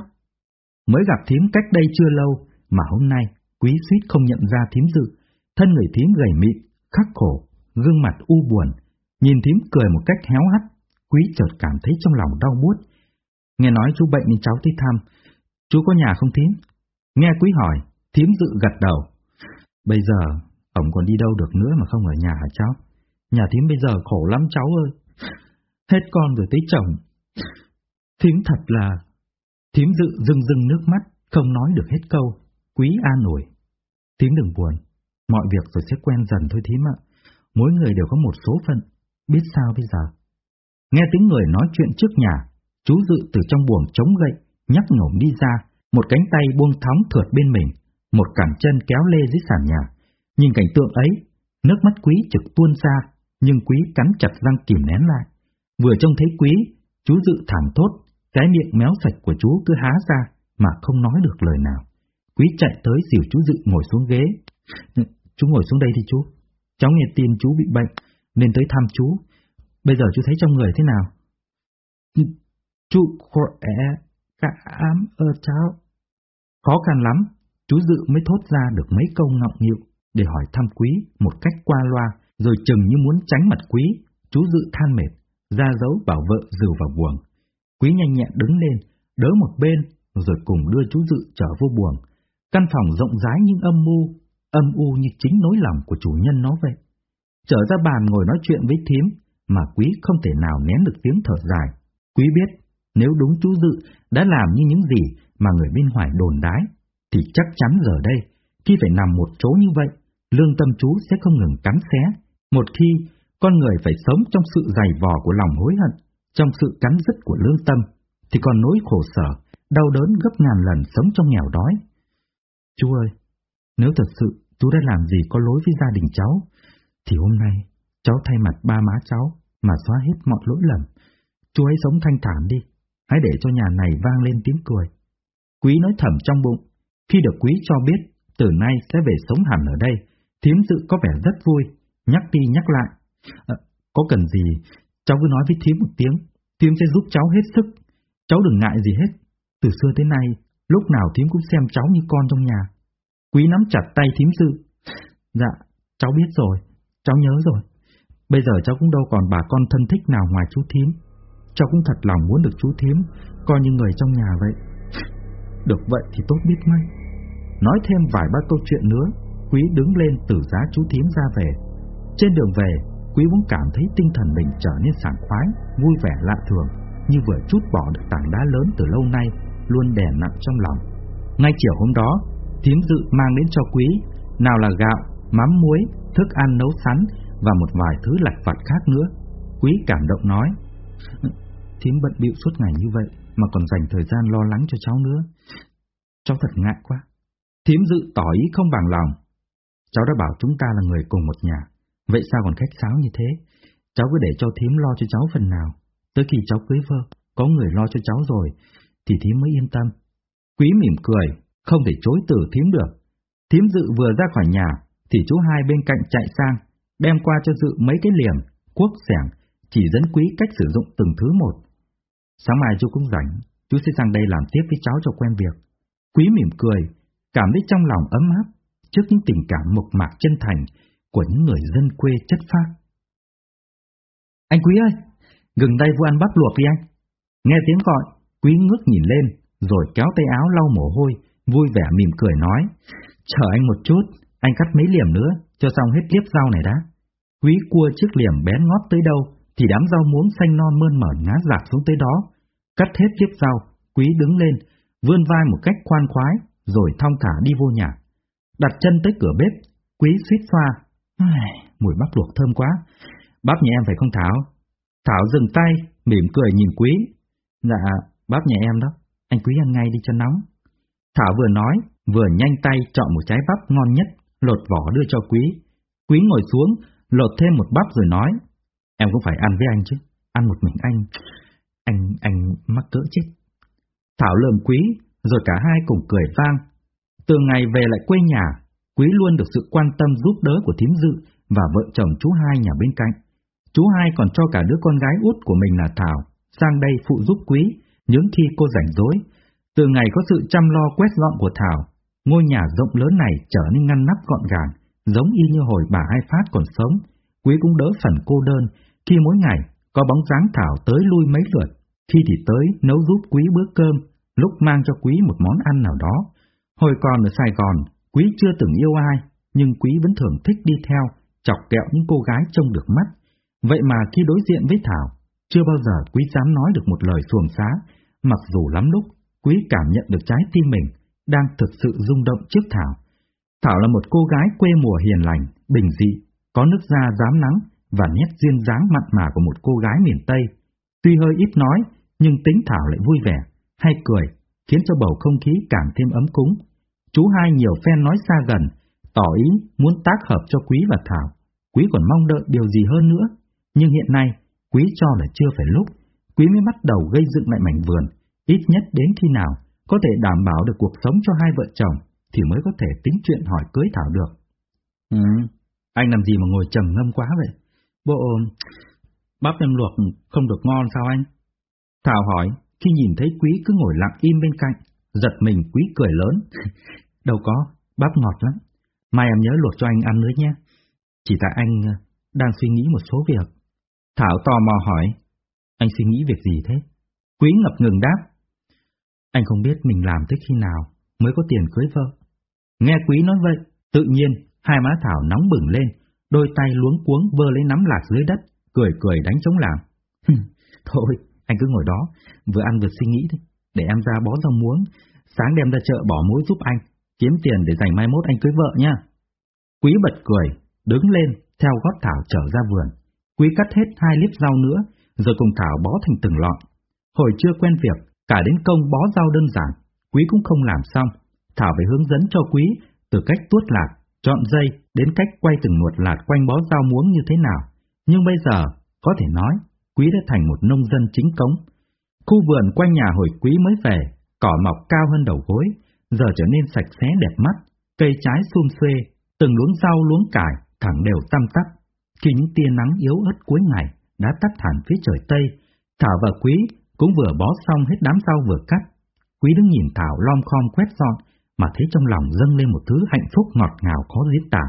Mới gặp thím cách đây chưa lâu, mà hôm nay quý suýt không nhận ra thím dự, thân người thím gầy mịn, khắc khổ, gương mặt u buồn, nhìn thím cười một cách héo hắt, Quý chợt cảm thấy trong lòng đau buốt. Nghe nói chú bệnh nên cháu tới thăm. Chú có nhà không thím? Nghe quý hỏi, thím dự gật đầu. Bây giờ, ông còn đi đâu được nữa mà không ở nhà hả cháu? Nhà thím bây giờ khổ lắm cháu ơi. Hết con rồi tới chồng. Thím thật là... Thím dự rưng rưng nước mắt, không nói được hết câu. Quý an ủi. Thím đừng buồn, mọi việc rồi sẽ quen dần thôi thím ạ. Mỗi người đều có một số phận, biết sao bây giờ. Nghe tiếng người nói chuyện trước nhà, chú dự từ trong buồng chống gậy, nhắc nhổm đi ra, một cánh tay buông thóng thượt bên mình, một cẳng chân kéo lê dưới sàn nhà. Nhìn cảnh tượng ấy, nước mắt quý trực tuôn ra, nhưng quý cắn chặt răng kìm nén lại. Vừa trông thấy quý, chú dự thảm thốt, cái miệng méo sạch của chú cứ há ra mà không nói được lời nào. Quý chạy tới dìu chú dự ngồi xuống ghế. Chú ngồi xuống đây đi chú. Cháu nghe tin chú bị bệnh, nên tới thăm chú. Bây giờ chú thấy trong người thế nào? Chú khỏe, cảm ơn cháu. Khó khăn lắm, chú Dự mới thốt ra được mấy câu ngọng nghịu để hỏi thăm quý một cách qua loa, rồi chừng như muốn tránh mặt quý, chú Dự than mệt, ra dấu bảo vợ dìu vào buồng. Quý nhanh nhẹn đứng lên, đỡ một bên, rồi cùng đưa chú Dự trở vô buồng. Căn phòng rộng rãi nhưng âm mưu, âm u như chính nỗi lòng của chủ nhân nó vậy. Trở ra bàn ngồi nói chuyện với thím, mà quý không thể nào nén được tiếng thở dài. Quý biết, nếu đúng chú Dự đã làm như những gì mà người bên ngoài đồn đái, thì chắc chắn giờ đây, khi phải nằm một chỗ như vậy, lương tâm chú sẽ không ngừng cắn xé. Một khi, con người phải sống trong sự dày vò của lòng hối hận, trong sự cắn rứt của lương tâm, thì còn nỗi khổ sở, đau đớn gấp ngàn lần sống trong nghèo đói. Chú ơi, nếu thật sự chú đã làm gì có lỗi với gia đình cháu, thì hôm nay cháu thay mặt ba má cháu mà xóa hết mọi lỗi lầm. Chú ấy sống thanh thản đi, hãy để cho nhà này vang lên tiếng cười. Quý nói thầm trong bụng, khi được quý cho biết từ nay sẽ về sống hẳn ở đây, thiếm dự có vẻ rất vui, nhắc đi nhắc lại. À, có cần gì, cháu cứ nói với thiếm một tiếng, thiếm sẽ giúp cháu hết sức. Cháu đừng ngại gì hết, từ xưa tới nay, lúc nào thiếm cũng xem cháu như con trong nhà. Quý nắm chặt tay thím dự. Dạ, cháu biết rồi, cháu nhớ rồi. Bây giờ cháu cũng đâu còn bà con thân thích nào ngoài chú thím. Cháu cũng thật lòng muốn được chú thím, coi như người trong nhà vậy. Được vậy thì tốt biết mấy. Nói thêm vài ba câu chuyện nữa, Quý đứng lên từ giá chú thím ra về. Trên đường về, Quý cũng cảm thấy tinh thần mình trở nên sảng khoái, vui vẻ lạ thường, như vừa chút bỏ được tảng đá lớn từ lâu nay, luôn đè nặng trong lòng. Ngay chiều hôm đó, thím dự mang đến cho Quý, nào là gạo, mắm muối, thức ăn nấu sắn và một vài thứ lặt vặt khác nữa. Quý cảm động nói, thím bận bịu suốt ngày như vậy mà còn dành thời gian lo lắng cho cháu nữa. Cháu thật ngại quá. Thím dự tỏ ý không bằng lòng. Cháu đã bảo chúng ta là người cùng một nhà, vậy sao còn khách sáo như thế? Cháu cứ để cho thím lo cho cháu phần nào. Tới khi cháu cưới vợ, có người lo cho cháu rồi, thì thím mới yên tâm. Quý mỉm cười, không thể chối từ thím được. Thím dự vừa ra khỏi nhà, thì chú hai bên cạnh chạy sang, đem qua cho dự mấy cái liềm, cuốc sẻng, chỉ dẫn quý cách sử dụng từng thứ một. Sáng mai chú cũng rảnh, chú sẽ sang đây làm tiếp với cháu cho quen việc. Quý mỉm cười, cảm thấy trong lòng ấm áp trước những tình cảm mộc mạc chân thành của những người dân quê chất phác. Anh Quý ơi, ngừng tay vô ăn bắp luộc đi anh. Nghe tiếng gọi, Quý ngước nhìn lên, rồi kéo tay áo lau mồ hôi, vui vẻ mỉm cười nói, chờ anh một chút, anh cắt mấy liềm nữa, cho xong hết liếp rau này đã. Quý cua chiếc liềm bén ngót tới đâu, thì đám rau muống xanh non mơn mởn ngã dạt xuống tới đó. Cắt hết chiếc rau, Quý đứng lên, vươn vai một cách khoan khoái, rồi thong thả đi vô nhà. Đặt chân tới cửa bếp, Quý suýt xoa. Mùi bắp luộc thơm quá. Bắp nhà em phải không Thảo? Thảo dừng tay, mỉm cười nhìn Quý. Dạ, bắp nhà em đó, anh Quý ăn ngay đi cho nóng. Thảo vừa nói, vừa nhanh tay chọn một trái bắp ngon nhất, lột vỏ đưa cho Quý. Quý ngồi xuống, lột thêm một bắp rồi nói, em cũng phải ăn với anh chứ, ăn một mình anh, anh, anh mắc cỡ chết. Thảo lườm Quý, rồi cả hai cùng cười vang. Từ ngày về lại quê nhà, Quý luôn được sự quan tâm giúp đỡ của thím dự và vợ chồng chú hai nhà bên cạnh. Chú hai còn cho cả đứa con gái út của mình là Thảo sang đây phụ giúp Quý những khi cô rảnh rỗi. Từ ngày có sự chăm lo quét dọn của Thảo, ngôi nhà rộng lớn này trở nên ngăn nắp gọn gàng, giống y như hồi bà Hai Phát còn sống. Quý cũng đỡ phần cô đơn khi mỗi ngày có bóng dáng Thảo tới lui mấy lượt, khi thì tới nấu giúp quý bữa cơm, lúc mang cho quý một món ăn nào đó. Hồi còn ở Sài Gòn, quý chưa từng yêu ai, nhưng quý vẫn thường thích đi theo, chọc kẹo những cô gái trông được mắt. Vậy mà khi đối diện với Thảo, chưa bao giờ quý dám nói được một lời xuồng xá, mặc dù lắm lúc quý cảm nhận được trái tim mình đang thực sự rung động trước Thảo. Thảo là một cô gái quê mùa hiền lành, bình dị, có nước da dám nắng và nét duyên dáng mặn mà của một cô gái miền Tây. Tuy hơi ít nói, nhưng tính Thảo lại vui vẻ, hay cười, khiến cho bầu không khí càng thêm ấm cúng. Chú hai nhiều phen nói xa gần, tỏ ý muốn tác hợp cho Quý và Thảo. Quý còn mong đợi điều gì hơn nữa, nhưng hiện nay Quý cho là chưa phải lúc, Quý mới bắt đầu gây dựng lại mảnh vườn, ít nhất đến khi nào có thể đảm bảo được cuộc sống cho hai vợ chồng thì mới có thể tính chuyện hỏi cưới Thảo được. Ừ, anh làm gì mà ngồi trầm ngâm quá vậy? Bộ bắp nem luộc không được ngon sao anh? Thảo hỏi, khi nhìn thấy Quý cứ ngồi lặng im bên cạnh, giật mình Quý cười lớn. Đâu có, bắp ngọt lắm. Mai em nhớ luộc cho anh ăn nữa nhé. Chỉ tại anh ờ, đang suy nghĩ một số việc. Thảo tò mò hỏi, anh suy nghĩ việc gì thế? Quý ngập ngừng đáp. Anh không biết mình làm tới khi nào mới có tiền cưới vợ. Nghe Quý nói vậy, tự nhiên hai má Thảo nóng bừng lên, đôi tay luống cuống vơ lấy nắm lạc dưới đất, cười cười đánh chống làm. Thôi, anh cứ ngồi đó, vừa ăn vừa suy nghĩ đi, để em ra bó rau muống, sáng đem ra chợ bỏ mối giúp anh, kiếm tiền để dành mai mốt anh cưới vợ nha. Quý bật cười, đứng lên, theo gót Thảo trở ra vườn. Quý cắt hết hai liếp rau nữa, rồi cùng Thảo bó thành từng lọn. Hồi chưa quen việc, cả đến công bó rau đơn giản, Quý cũng không làm xong. Thảo phải hướng dẫn cho Quý từ cách tuốt lạc, chọn dây đến cách quay từng nuột lạt quanh bó rau muống như thế nào. Nhưng bây giờ, có thể nói, Quý đã thành một nông dân chính cống. Khu vườn quanh nhà hồi Quý mới về, cỏ mọc cao hơn đầu gối, giờ trở nên sạch sẽ đẹp mắt, cây trái xum xuê, từng luống rau luống cải thẳng đều tăm tắp. Khi những tia nắng yếu ớt cuối ngày đã tắt hẳn phía trời Tây, Thảo và Quý cũng vừa bó xong hết đám rau vừa cắt. Quý đứng nhìn Thảo lom khom quét dọn, mà thấy trong lòng dâng lên một thứ hạnh phúc ngọt ngào khó diễn tả.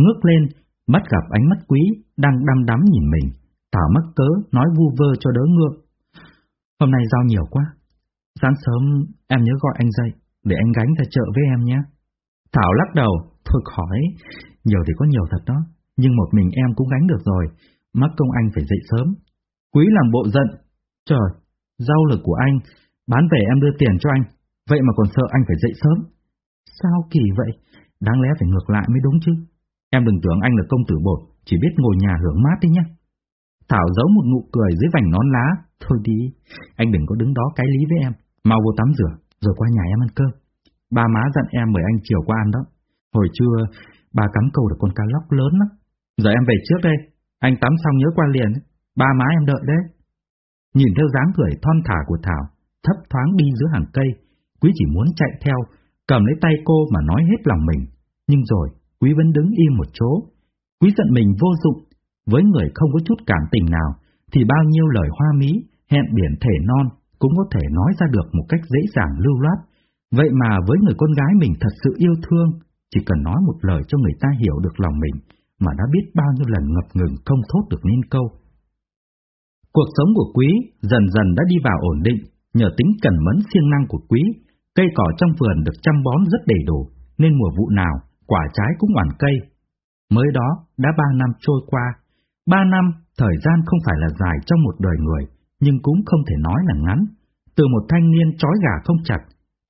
Ngước lên, bắt gặp ánh mắt Quý đang đăm đắm nhìn mình, Thảo mắc cớ nói vu vơ cho đỡ ngượng. Hôm nay giao nhiều quá, sáng sớm em nhớ gọi anh dậy, để anh gánh ra chợ với em nhé. Thảo lắc đầu, thôi khỏi, nhiều thì có nhiều thật đó, nhưng một mình em cũng gánh được rồi, mắc công anh phải dậy sớm. Quý làm bộ giận, trời, rau lực của anh, bán về em đưa tiền cho anh, vậy mà còn sợ anh phải dậy sớm. Sao kỳ vậy? Đáng lẽ phải ngược lại mới đúng chứ. Em đừng tưởng anh là công tử bột, chỉ biết ngồi nhà hưởng mát đấy nhé. Thảo giấu một nụ cười dưới vành nón lá. Thôi đi, anh đừng có đứng đó cái lý với em. Mau vô tắm rửa, rồi qua nhà em ăn cơm. Ba má dặn em mời anh chiều qua ăn đó. Hồi trưa, bà cắm câu được con cá lóc lớn lắm. Giờ em về trước đây, anh tắm xong nhớ qua liền. Ba má em đợi đấy. Nhìn theo dáng cười thon thả của Thảo, thấp thoáng đi giữa hàng cây, Quý chỉ muốn chạy theo, cầm lấy tay cô mà nói hết lòng mình. Nhưng rồi, Quý vẫn đứng im một chỗ. Quý giận mình vô dụng, với người không có chút cảm tình nào, thì bao nhiêu lời hoa mỹ, hẹn biển thể non cũng có thể nói ra được một cách dễ dàng lưu loát. Vậy mà với người con gái mình thật sự yêu thương, chỉ cần nói một lời cho người ta hiểu được lòng mình, mà đã biết bao nhiêu lần ngập ngừng không thốt được nên câu. Cuộc sống của Quý dần dần đã đi vào ổn định, nhờ tính cần mẫn siêng năng của Quý, cây cỏ trong vườn được chăm bón rất đầy đủ, nên mùa vụ nào, quả trái cũng hoàn cây. Mới đó, đã ba năm trôi qua, ba năm, thời gian không phải là dài trong một đời người, nhưng cũng không thể nói là ngắn. Từ một thanh niên trói gà không chặt,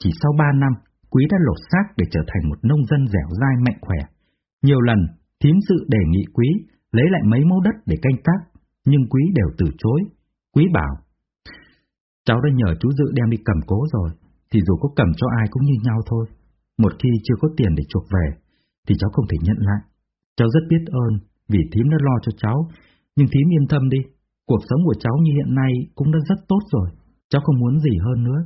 chỉ sau ba năm, Quý đã lột xác để trở thành một nông dân dẻo dai mạnh khỏe. Nhiều lần, thím sự đề nghị Quý lấy lại mấy mẫu đất để canh tác, nhưng Quý đều từ chối. Quý bảo, cháu đã nhờ chú Dự đem đi cầm cố rồi, thì dù có cầm cho ai cũng như nhau thôi. Một khi chưa có tiền để chuộc về, thì cháu không thể nhận lại. Cháu rất biết ơn vì thím đã lo cho cháu, nhưng thím yên tâm đi, cuộc sống của cháu như hiện nay cũng đã rất tốt rồi, cháu không muốn gì hơn nữa.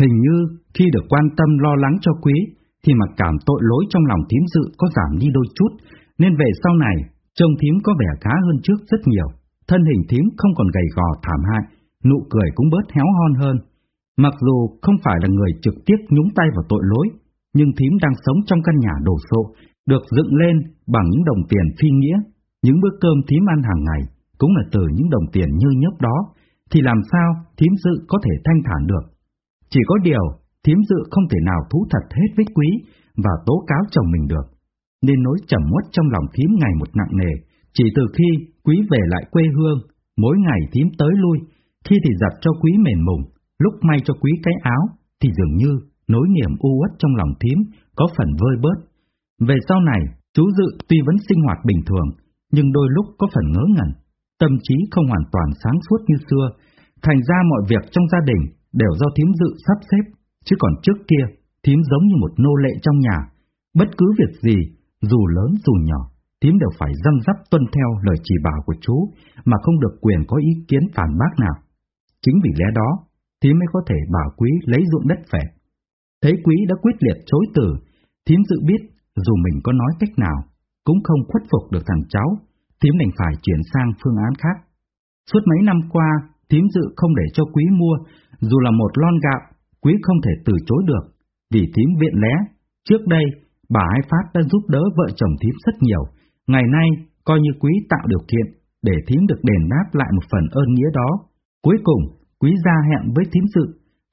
Hình như khi được quan tâm lo lắng cho quý, thì mặc cảm tội lỗi trong lòng thím dự có giảm đi đôi chút, nên về sau này, trông thím có vẻ khá hơn trước rất nhiều. Thân hình thím không còn gầy gò thảm hại, nụ cười cũng bớt héo hon hơn. Mặc dù không phải là người trực tiếp nhúng tay vào tội lỗi, nhưng thím đang sống trong căn nhà đồ sộ, được dựng lên bằng những đồng tiền phi nghĩa, những bữa cơm thím ăn hàng ngày, cũng là từ những đồng tiền như nhớp đó, thì làm sao thím dự có thể thanh thản được. Chỉ có điều, thím dự không thể nào thú thật hết với quý và tố cáo chồng mình được, nên nỗi trầm uất trong lòng thím ngày một nặng nề, chỉ từ khi quý về lại quê hương, mỗi ngày thím tới lui, khi thì giặt cho quý mền mùng, lúc may cho quý cái áo, thì dường như nỗi niềm u uất trong lòng thím có phần vơi bớt. Về sau này, chú Dự tuy vẫn sinh hoạt bình thường, nhưng đôi lúc có phần ngớ ngẩn, tâm trí không hoàn toàn sáng suốt như xưa, thành ra mọi việc trong gia đình đều do thím Dự sắp xếp, chứ còn trước kia, thím giống như một nô lệ trong nhà, bất cứ việc gì, dù lớn dù nhỏ, thím đều phải dăm dắp tuân theo lời chỉ bảo của chú mà không được quyền có ý kiến phản bác nào. Chính vì lẽ đó, thím mới có thể bảo quý lấy ruộng đất về. Thấy quý đã quyết liệt chối từ, thím dự biết dù mình có nói cách nào, cũng không khuất phục được thằng cháu, thím đành phải chuyển sang phương án khác. Suốt mấy năm qua, thím dự không để cho quý mua, dù là một lon gạo, quý không thể từ chối được, vì thím viện lé. Trước đây, bà Ái Phát đã giúp đỡ vợ chồng thím rất nhiều, ngày nay coi như quý tạo điều kiện để thím được đền đáp lại một phần ơn nghĩa đó. Cuối cùng, quý ra hẹn với thím sự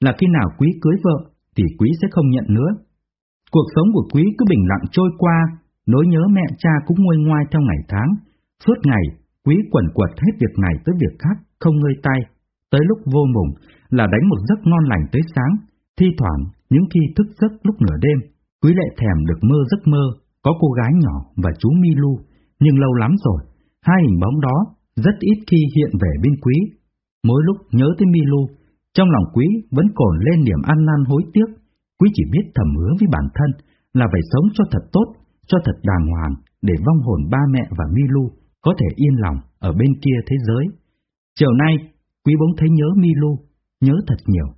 là khi nào quý cưới vợ thì quý sẽ không nhận nữa. Cuộc sống của quý cứ bình lặng trôi qua, nỗi nhớ mẹ cha cũng nguôi ngoai theo ngày tháng. Suốt ngày, quý quẩn quật hết việc này tới việc khác, không ngơi tay. Tới lúc vô mùng là đánh một giấc ngon lành tới sáng, thi thoảng những khi thức giấc lúc nửa đêm, quý lại thèm được mơ giấc mơ, có cô gái nhỏ và chú Milu, nhưng lâu lắm rồi, hai hình bóng đó rất ít khi hiện về bên quý. Mỗi lúc nhớ tới Milu, trong lòng quý vẫn cồn lên niềm ăn năn hối tiếc, quý chỉ biết thầm hứa với bản thân là phải sống cho thật tốt, cho thật đàng hoàng, để vong hồn ba mẹ và Milu có thể yên lòng ở bên kia thế giới. Chiều nay, quý bỗng thấy nhớ Milu, nhớ thật nhiều,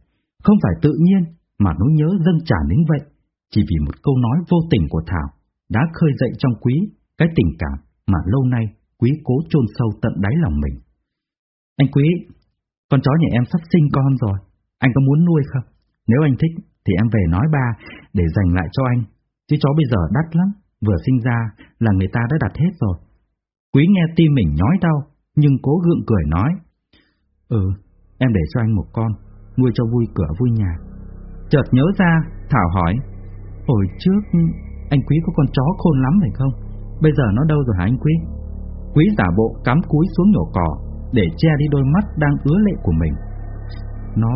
không phải tự nhiên mà nỗi nhớ dâng tràn đến vậy, chỉ vì một câu nói vô tình của Thảo đã khơi dậy trong quý cái tình cảm mà lâu nay quý cố chôn sâu tận đáy lòng mình. Anh quý, con chó nhà em sắp sinh con rồi, anh có muốn nuôi không? Nếu anh thích thì em về nói ba để dành lại cho anh, chứ chó bây giờ đắt lắm, vừa sinh ra là người ta đã đặt hết rồi. Quý nghe tim mình nhói đau, nhưng cố gượng cười nói, Ừ, em để cho anh một con, nuôi cho vui cửa vui nhà. Chợt nhớ ra, Thảo hỏi, Hồi trước anh Quý có con chó khôn lắm phải không? Bây giờ nó đâu rồi hả anh Quý? Quý giả bộ cắm cúi xuống nhổ cỏ, để che đi đôi mắt đang ứa lệ của mình. Nó...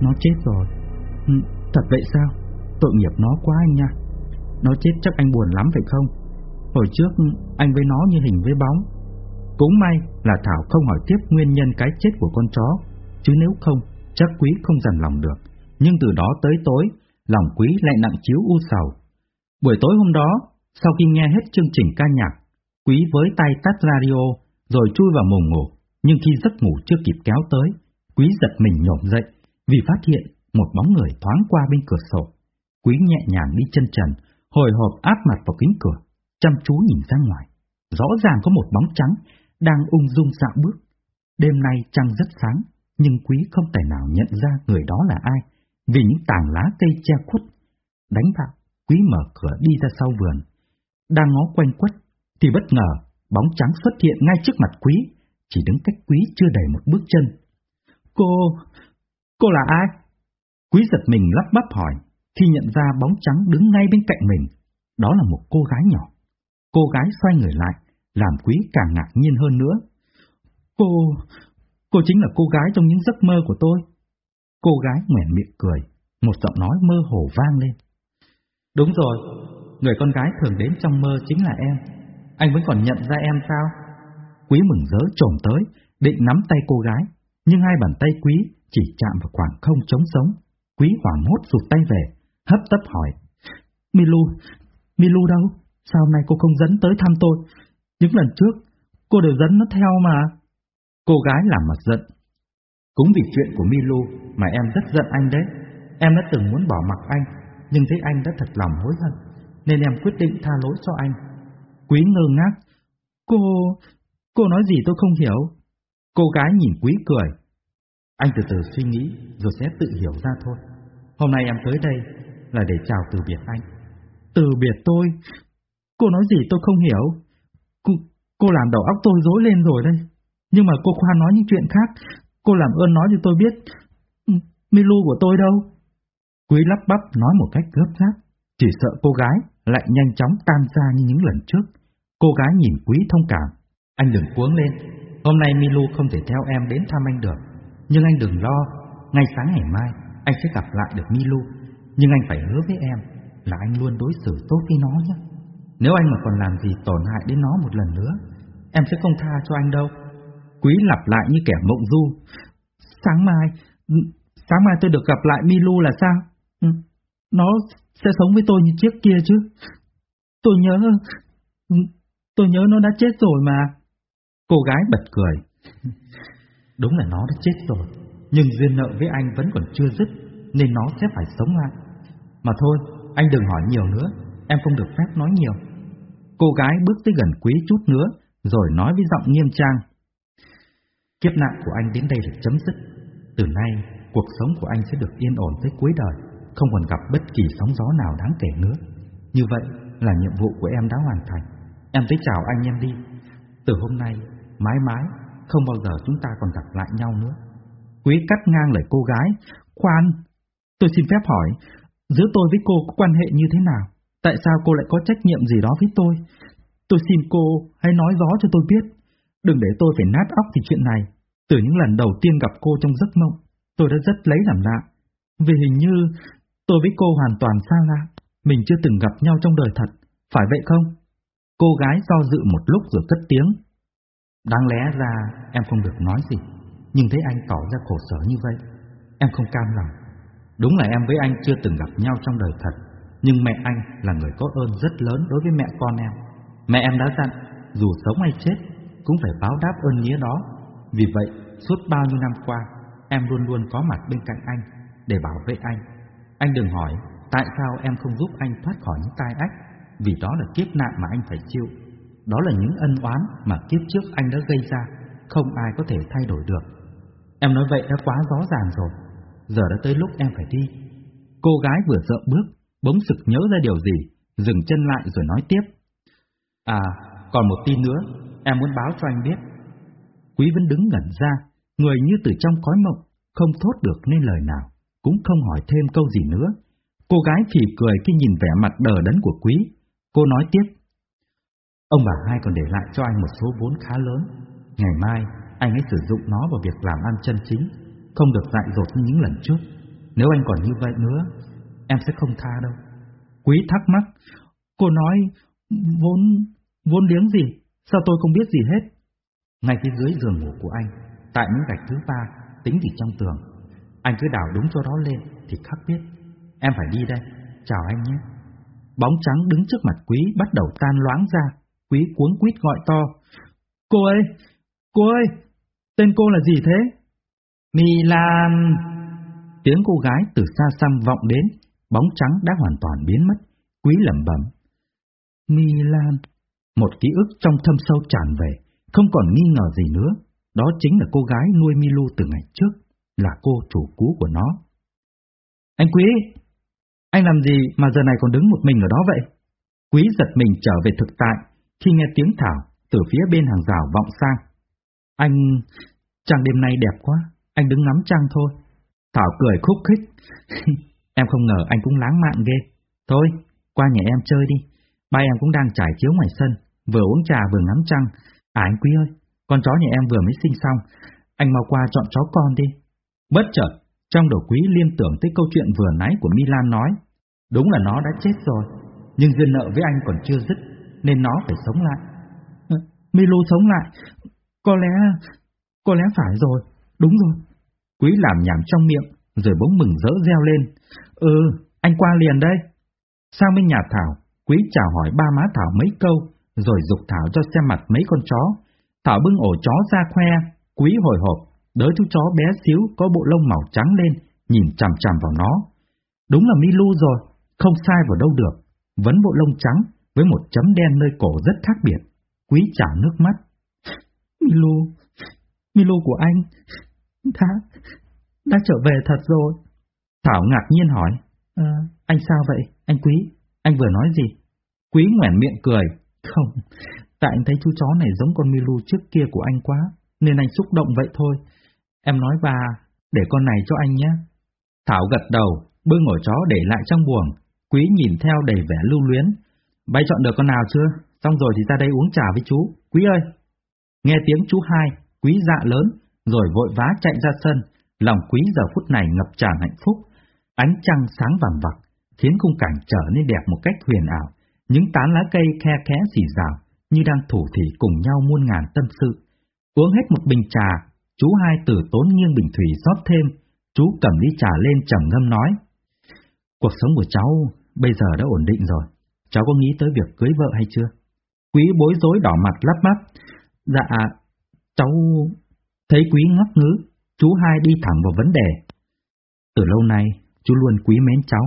nó chết rồi. Ừ, thật vậy sao? Tội nghiệp nó quá anh nha. Nó chết chắc anh buồn lắm phải không? Hồi trước anh với nó như hình với bóng. Cũng may là Thảo không hỏi tiếp nguyên nhân cái chết của con chó, chứ nếu không, chắc quý không dằn lòng được. Nhưng từ đó tới tối, lòng quý lại nặng chiếu u sầu. Buổi tối hôm đó, sau khi nghe hết chương trình ca nhạc, quý với tay tắt radio rồi chui vào mồm ngủ, nhưng khi giấc ngủ chưa kịp kéo tới, quý giật mình nhổm dậy vì phát hiện một bóng người thoáng qua bên cửa sổ. Quý nhẹ nhàng đi chân trần, hồi hộp áp mặt vào kính cửa, chăm chú nhìn ra ngoài. Rõ ràng có một bóng trắng đang ung dung dạo bước. Đêm nay trăng rất sáng, nhưng quý không thể nào nhận ra người đó là ai, vì những tàng lá cây che khuất. Đánh vào, quý mở cửa đi ra sau vườn. Đang ngó quanh quất, thì bất ngờ bóng trắng xuất hiện ngay trước mặt quý, chỉ đứng cách quý chưa đầy một bước chân. Cô... cô là ai? Quý giật mình lắp bắp hỏi, khi nhận ra bóng trắng đứng ngay bên cạnh mình. Đó là một cô gái nhỏ. Cô gái xoay người lại, làm quý càng ngạc nhiên hơn nữa. Cô... cô chính là cô gái trong những giấc mơ của tôi. Cô gái nguyện miệng cười, một giọng nói mơ hồ vang lên. Đúng rồi, người con gái thường đến trong mơ chính là em. Anh vẫn còn nhận ra em sao? Quý mừng rỡ trồm tới, định nắm tay cô gái, nhưng hai bàn tay quý chỉ chạm vào khoảng không trống sống. Quý hoảng hốt rụt tay về, hấp tấp hỏi. Milu, Milu đâu? Sao hôm nay cô không dẫn tới thăm tôi? Những lần trước, cô đều dẫn nó theo mà. Cô gái làm mặt giận. Cũng vì chuyện của Milu mà em rất giận anh đấy. Em đã từng muốn bỏ mặc anh, nhưng thấy anh đã thật lòng hối hận, nên em quyết định tha lỗi cho anh. Quý ngơ ngác. Cô... cô nói gì tôi không hiểu. Cô gái nhìn Quý cười. Anh từ từ suy nghĩ rồi sẽ tự hiểu ra thôi. Hôm nay em tới đây là để chào từ biệt anh. Từ biệt tôi? Cô nói gì tôi không hiểu. Cô, cô làm đầu óc tôi rối lên rồi đây. Nhưng mà cô khoan nói những chuyện khác, cô làm ơn nói cho tôi biết. Milu của tôi đâu? Quý lắp bắp nói một cách gấp gáp, chỉ sợ cô gái lại nhanh chóng tan ra như những lần trước. Cô gái nhìn Quý thông cảm. Anh đừng cuống lên, hôm nay Milu không thể theo em đến thăm anh được. Nhưng anh đừng lo, ngay sáng ngày mai anh sẽ gặp lại được Milu. Nhưng anh phải hứa với em là anh luôn đối xử tốt với nó nhé. Nếu anh mà còn làm gì tổn hại đến nó một lần nữa, em sẽ không tha cho anh đâu. Quý lặp lại như kẻ mộng du. Sáng mai, sáng mai tôi được gặp lại Milu là sao? Ừ, nó sẽ sống với tôi như trước kia chứ. Tôi nhớ, ừ, tôi nhớ nó đã chết rồi mà. Cô gái bật cười. Đúng là nó đã chết rồi, nhưng duyên nợ với anh vẫn còn chưa dứt, nên nó sẽ phải sống lại. Mà thôi, anh đừng hỏi nhiều nữa, em không được phép nói nhiều. Cô gái bước tới gần quý chút nữa, rồi nói với giọng nghiêm trang. Kiếp nạn của anh đến đây được chấm dứt. Từ nay, cuộc sống của anh sẽ được yên ổn tới cuối đời, không còn gặp bất kỳ sóng gió nào đáng kể nữa. Như vậy là nhiệm vụ của em đã hoàn thành. Em tới chào anh em đi. Từ hôm nay, mãi mãi, không bao giờ chúng ta còn gặp lại nhau nữa. Quý cắt ngang lời cô gái. Khoan, tôi xin phép hỏi, giữa tôi với cô có quan hệ như thế nào? Tại sao cô lại có trách nhiệm gì đó với tôi? Tôi xin cô hãy nói rõ cho tôi biết. Đừng để tôi phải nát óc vì chuyện này. Từ những lần đầu tiên gặp cô trong giấc mộng, tôi đã rất lấy làm lạ. Vì hình như tôi với cô hoàn toàn xa lạ. Mình chưa từng gặp nhau trong đời thật. Phải vậy không? Cô gái do dự một lúc rồi cất tiếng. Đáng lẽ ra em không được nói gì. Nhưng thấy anh tỏ ra khổ sở như vậy. Em không cam lòng. Đúng là em với anh chưa từng gặp nhau trong đời thật. Nhưng mẹ anh là người có ơn rất lớn đối với mẹ con em. Mẹ em đã dặn, dù sống hay chết, cũng phải báo đáp ơn nghĩa đó. Vì vậy, suốt bao nhiêu năm qua, em luôn luôn có mặt bên cạnh anh để bảo vệ anh. Anh đừng hỏi tại sao em không giúp anh thoát khỏi những tai ách, vì đó là kiếp nạn mà anh phải chịu. Đó là những ân oán mà kiếp trước anh đã gây ra, không ai có thể thay đổi được. Em nói vậy đã quá rõ ràng rồi, giờ đã tới lúc em phải đi. Cô gái vừa dợ bước, bỗng sực nhớ ra điều gì, dừng chân lại rồi nói tiếp. À, còn một tin nữa, em muốn báo cho anh biết. Quý vẫn đứng ngẩn ra, người như từ trong cõi mộng, không thốt được nên lời nào, cũng không hỏi thêm câu gì nữa. Cô gái phì cười khi nhìn vẻ mặt đờ đẫn của Quý. Cô nói tiếp. Ông bà hai còn để lại cho anh một số vốn khá lớn. Ngày mai, anh hãy sử dụng nó vào việc làm ăn chân chính, không được dại dột như những lần trước. Nếu anh còn như vậy nữa, em sẽ không tha đâu. Quý thắc mắc, cô nói vốn vốn liếng gì, sao tôi không biết gì hết. Ngay phía dưới giường ngủ của anh, tại những gạch thứ ba, tính thì trong tường, anh cứ đào đúng chỗ đó lên thì khắc biết. Em phải đi đây, chào anh nhé. Bóng trắng đứng trước mặt quý bắt đầu tan loáng ra, quý cuống quýt gọi to. Cô ơi, cô ơi, tên cô là gì thế? Milan! Tiếng cô gái từ xa xăm vọng đến, bóng trắng đã hoàn toàn biến mất, quý lẩm bẩm. Milan! Một ký ức trong thâm sâu tràn về, không còn nghi ngờ gì nữa, đó chính là cô gái nuôi Milu từ ngày trước, là cô chủ cũ của nó. Anh Quý, anh làm gì mà giờ này còn đứng một mình ở đó vậy? Quý giật mình trở về thực tại khi nghe tiếng Thảo từ phía bên hàng rào vọng sang. Anh, trăng đêm nay đẹp quá, anh đứng ngắm trăng thôi. Thảo cười khúc khích. em không ngờ anh cũng láng mạn ghê. Thôi, qua nhà em chơi đi. Ba em cũng đang trải chiếu ngoài sân, vừa uống trà vừa ngắm trăng. À anh Quý ơi, con chó nhà em vừa mới sinh xong, anh mau qua chọn chó con đi. Bất chợt, trong đầu Quý liên tưởng tới câu chuyện vừa nãy của Milan nói. Đúng là nó đã chết rồi, nhưng duyên nợ với anh còn chưa dứt, nên nó phải sống lại. Ờ, Milo sống lại, có lẽ, có lẽ phải rồi, đúng rồi. Quý làm nhảm trong miệng, rồi bỗng mừng rỡ reo lên. Ừ, anh qua liền đây. Sang bên nhà Thảo, Quý chào hỏi ba má Thảo mấy câu, rồi dục Thảo cho xem mặt mấy con chó. Thảo bưng ổ chó ra khoe, Quý hồi hộp, đỡ chú chó bé xíu có bộ lông màu trắng lên, nhìn chằm chằm vào nó. Đúng là Milu rồi, không sai vào đâu được, vẫn bộ lông trắng với một chấm đen nơi cổ rất khác biệt. Quý chảo nước mắt. Milu, Milu của anh, đã, đã trở về thật rồi. Thảo ngạc nhiên hỏi, à, anh sao vậy, anh Quý, anh vừa nói gì? Quý ngoẻn miệng cười, không, Tại anh thấy chú chó này giống con Milu trước kia của anh quá, nên anh xúc động vậy thôi. Em nói bà, để con này cho anh nhé. Thảo gật đầu, bưng ổ chó để lại trong buồng. Quý nhìn theo đầy vẻ lưu luyến. Bay chọn được con nào chưa? Xong rồi thì ra đây uống trà với chú. Quý ơi! Nghe tiếng chú hai, quý dạ lớn, rồi vội vã chạy ra sân. Lòng quý giờ phút này ngập tràn hạnh phúc. Ánh trăng sáng vàng vặc, khiến khung cảnh trở nên đẹp một cách huyền ảo. Những tán lá cây khe khẽ xỉ rào, như đang thủ thỉ cùng nhau muôn ngàn tâm sự. Uống hết một bình trà, chú hai tử tốn nghiêng bình thủy rót thêm, chú cầm ly trà lên trầm ngâm nói. Cuộc sống của cháu bây giờ đã ổn định rồi, cháu có nghĩ tới việc cưới vợ hay chưa? Quý bối rối đỏ mặt lắp bắp. Dạ, cháu... Thấy quý ngắc ngứ, chú hai đi thẳng vào vấn đề. Từ lâu nay, chú luôn quý mến cháu.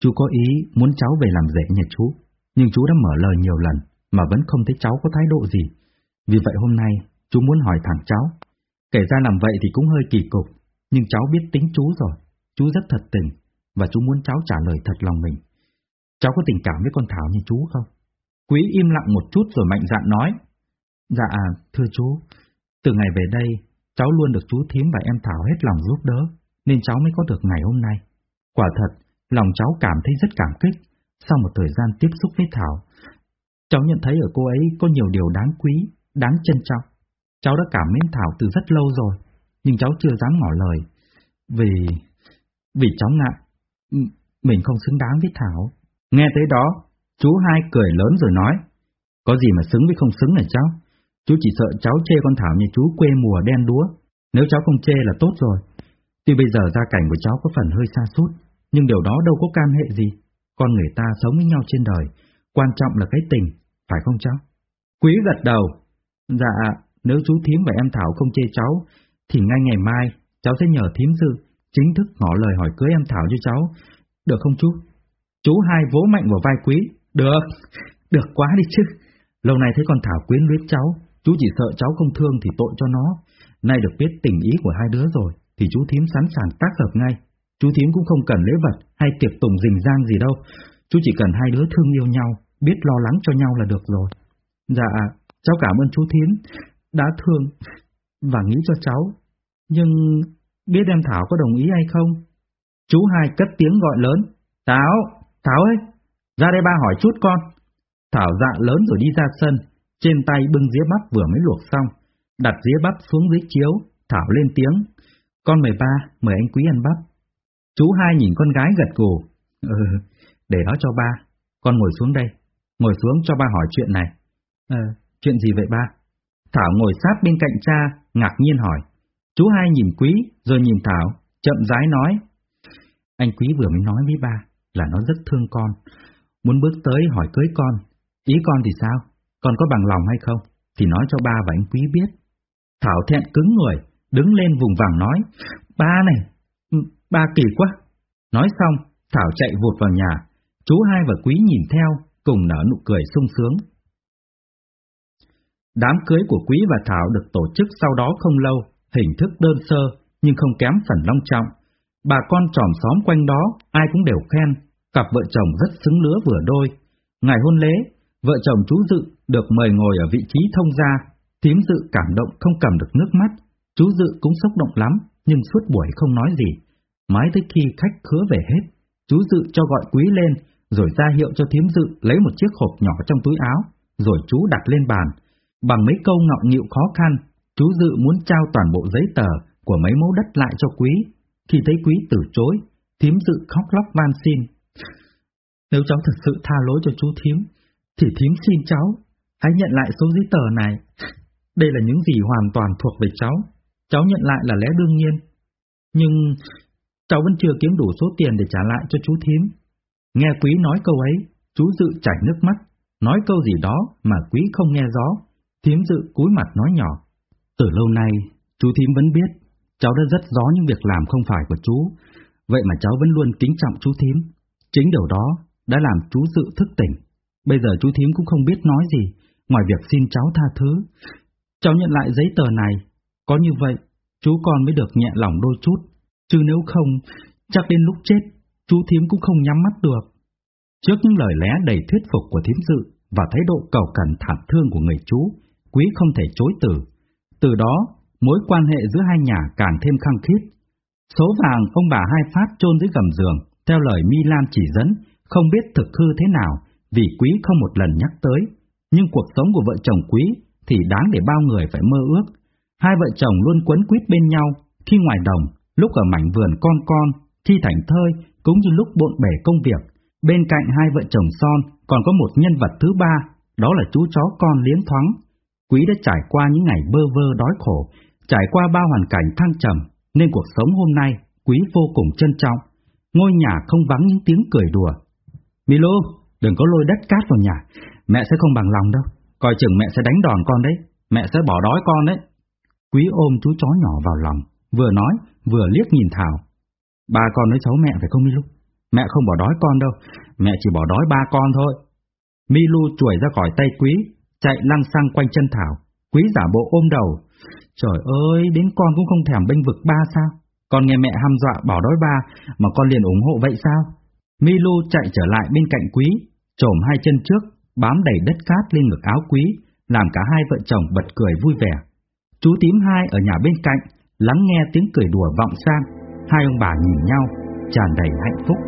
Chú có ý muốn cháu về làm rể nhà chú, nhưng chú đã mở lời nhiều lần, mà vẫn không thấy cháu có thái độ gì. Vì vậy hôm nay, chú muốn hỏi thẳng cháu. Kể ra làm vậy thì cũng hơi kỳ cục, nhưng cháu biết tính chú rồi. Chú rất thật tình, và chú muốn cháu trả lời thật lòng mình. Cháu có tình cảm với con Thảo như chú không? Quý im lặng một chút rồi mạnh dạn nói. Dạ, thưa chú, từ ngày về đây, cháu luôn được chú Thím và em Thảo hết lòng giúp đỡ, nên cháu mới có được ngày hôm nay. Quả thật, lòng cháu cảm thấy rất cảm kích. Sau một thời gian tiếp xúc với Thảo, cháu nhận thấy ở cô ấy có nhiều điều đáng quý, đáng trân trọng. Cháu đã cảm mến Thảo từ rất lâu rồi, nhưng cháu chưa dám ngỏ lời. Vì... vì cháu ngại, mình không xứng đáng với Thảo. Nghe tới đó, chú hai cười lớn rồi nói, có gì mà xứng với không xứng này cháu? Chú chỉ sợ cháu chê con Thảo như chú quê mùa đen đúa, nếu cháu không chê là tốt rồi. Tuy bây giờ gia cảnh của cháu có phần hơi xa sút nhưng điều đó đâu có can hệ gì. Con người ta sống với nhau trên đời, quan trọng là cái tình, phải không cháu? Quý gật đầu. Dạ, nếu chú Thím và em Thảo không chê cháu, thì ngay ngày mai, cháu sẽ nhờ Thím Dự chính thức ngỏ lời hỏi cưới em Thảo cho cháu. Được không chú? Chú hai vỗ mạnh vào vai Quý. Được, được quá đi chứ. Lâu nay thấy con Thảo quyến luyến cháu, chú chỉ sợ cháu không thương thì tội cho nó. Nay được biết tình ý của hai đứa rồi, thì chú thím sẵn sàng tác hợp ngay. Chú thím cũng không cần lễ vật hay tiệc tùng rình rang gì đâu. Chú chỉ cần hai đứa thương yêu nhau, biết lo lắng cho nhau là được rồi. Dạ, cháu cảm ơn chú thím, đã thương và nghĩ cho cháu. Nhưng biết em Thảo có đồng ý hay không? Chú hai cất tiếng gọi lớn. Thảo, Thảo ơi, ra đây ba hỏi chút con. Thảo dạ lớn rồi đi ra sân, trên tay bưng dĩa bắp vừa mới luộc xong, đặt dĩa bắp xuống dưới chiếu, Thảo lên tiếng. Con mời ba, mời anh quý ăn bắp. Chú hai nhìn con gái gật gù. Ừ, để đó cho ba. Con ngồi xuống đây. Ngồi xuống cho ba hỏi chuyện này. Ờ, chuyện gì vậy ba? Thảo ngồi sát bên cạnh cha, ngạc nhiên hỏi. Chú hai nhìn quý, rồi nhìn Thảo, chậm rãi nói. Anh quý vừa mới nói với ba là nó rất thương con. Muốn bước tới hỏi cưới con. Ý con thì sao? Con có bằng lòng hay không? Thì nói cho ba và anh quý biết. Thảo thẹn cứng người, đứng lên vùng vàng nói. Ba này, ba kỳ quá. Nói xong, Thảo chạy vụt vào nhà. Chú hai và quý nhìn theo, cùng nở nụ cười sung sướng. Đám cưới của Quý và Thảo được tổ chức sau đó không lâu, hình thức đơn sơ, nhưng không kém phần long trọng. Bà con tròm xóm quanh đó, ai cũng đều khen, cặp vợ chồng rất xứng lứa vừa đôi. Ngày hôn lễ, vợ chồng chú Dự được mời ngồi ở vị trí thông gia, thím Dự cảm động không cầm được nước mắt, chú Dự cũng xúc động lắm, nhưng suốt buổi không nói gì. Mãi tới khi khách khứa về hết, chú Dự cho gọi Quý lên, rồi ra hiệu cho thím Dự lấy một chiếc hộp nhỏ trong túi áo, rồi chú đặt lên bàn. Bằng mấy câu ngọng nghịu khó khăn, chú Dự muốn trao toàn bộ giấy tờ của mấy mẫu đất lại cho Quý. Khi thấy Quý từ chối, thím Dự khóc lóc van xin. Nếu cháu thật sự tha lỗi cho chú thím, thì thím xin cháu, hãy nhận lại số giấy tờ này. Đây là những gì hoàn toàn thuộc về cháu, cháu nhận lại là lẽ đương nhiên. Nhưng cháu vẫn chưa kiếm đủ số tiền để trả lại cho chú thím. Nghe quý nói câu ấy, chú Dự chảy nước mắt, nói câu gì đó mà quý không nghe rõ. Thím Dự cúi mặt nói nhỏ. Từ lâu nay, chú thím vẫn biết, cháu đã rất rõ những việc làm không phải của chú, vậy mà cháu vẫn luôn kính trọng chú thím. Chính điều đó đã làm chú Dự thức tỉnh. Bây giờ chú thím cũng không biết nói gì, ngoài việc xin cháu tha thứ. Cháu nhận lại giấy tờ này, có như vậy, chú con mới được nhẹ lòng đôi chút, chứ nếu không, chắc đến lúc chết, chú thím cũng không nhắm mắt được. Trước những lời lẽ đầy thuyết phục của thím dự, và thái độ cầu cần thảm thương của người chú, quý không thể chối từ. Từ đó, mối quan hệ giữa hai nhà càng thêm khăng khít. Số vàng ông bà hai phát chôn dưới gầm giường, theo lời Mi Lam chỉ dẫn, không biết thực hư thế nào, vì quý không một lần nhắc tới. Nhưng cuộc sống của vợ chồng quý thì đáng để bao người phải mơ ước. Hai vợ chồng luôn quấn quýt bên nhau, khi ngoài đồng, lúc ở mảnh vườn con con, khi thảnh thơi, cũng như lúc bộn bể công việc. Bên cạnh hai vợ chồng son còn có một nhân vật thứ ba, đó là chú chó con liếng thoáng. Quý đã trải qua những ngày bơ vơ đói khổ, trải qua bao hoàn cảnh thăng trầm, nên cuộc sống hôm nay quý vô cùng trân trọng. Ngôi nhà không vắng những tiếng cười đùa. Milo, đừng có lôi đất cát vào nhà, mẹ sẽ không bằng lòng đâu. Coi chừng mẹ sẽ đánh đòn con đấy, mẹ sẽ bỏ đói con đấy. Quý ôm chú chó nhỏ vào lòng, vừa nói, vừa liếc nhìn Thảo. Ba con nói xấu mẹ phải không Milu? Mẹ không bỏ đói con đâu, mẹ chỉ bỏ đói ba con thôi. Milu chuổi ra khỏi tay Quý, chạy lăng xăng quanh chân Thảo. Quý giả bộ ôm đầu. Trời ơi, đến con cũng không thèm bênh vực ba sao? Con nghe mẹ hăm dọa bỏ đói ba, mà con liền ủng hộ vậy sao? Milu chạy trở lại bên cạnh Quý, trổm hai chân trước, bám đầy đất cát lên ngực áo Quý, làm cả hai vợ chồng bật cười vui vẻ. Chú tím hai ở nhà bên cạnh, lắng nghe tiếng cười đùa vọng sang, hai ông bà nhìn nhau, tràn đầy hạnh phúc.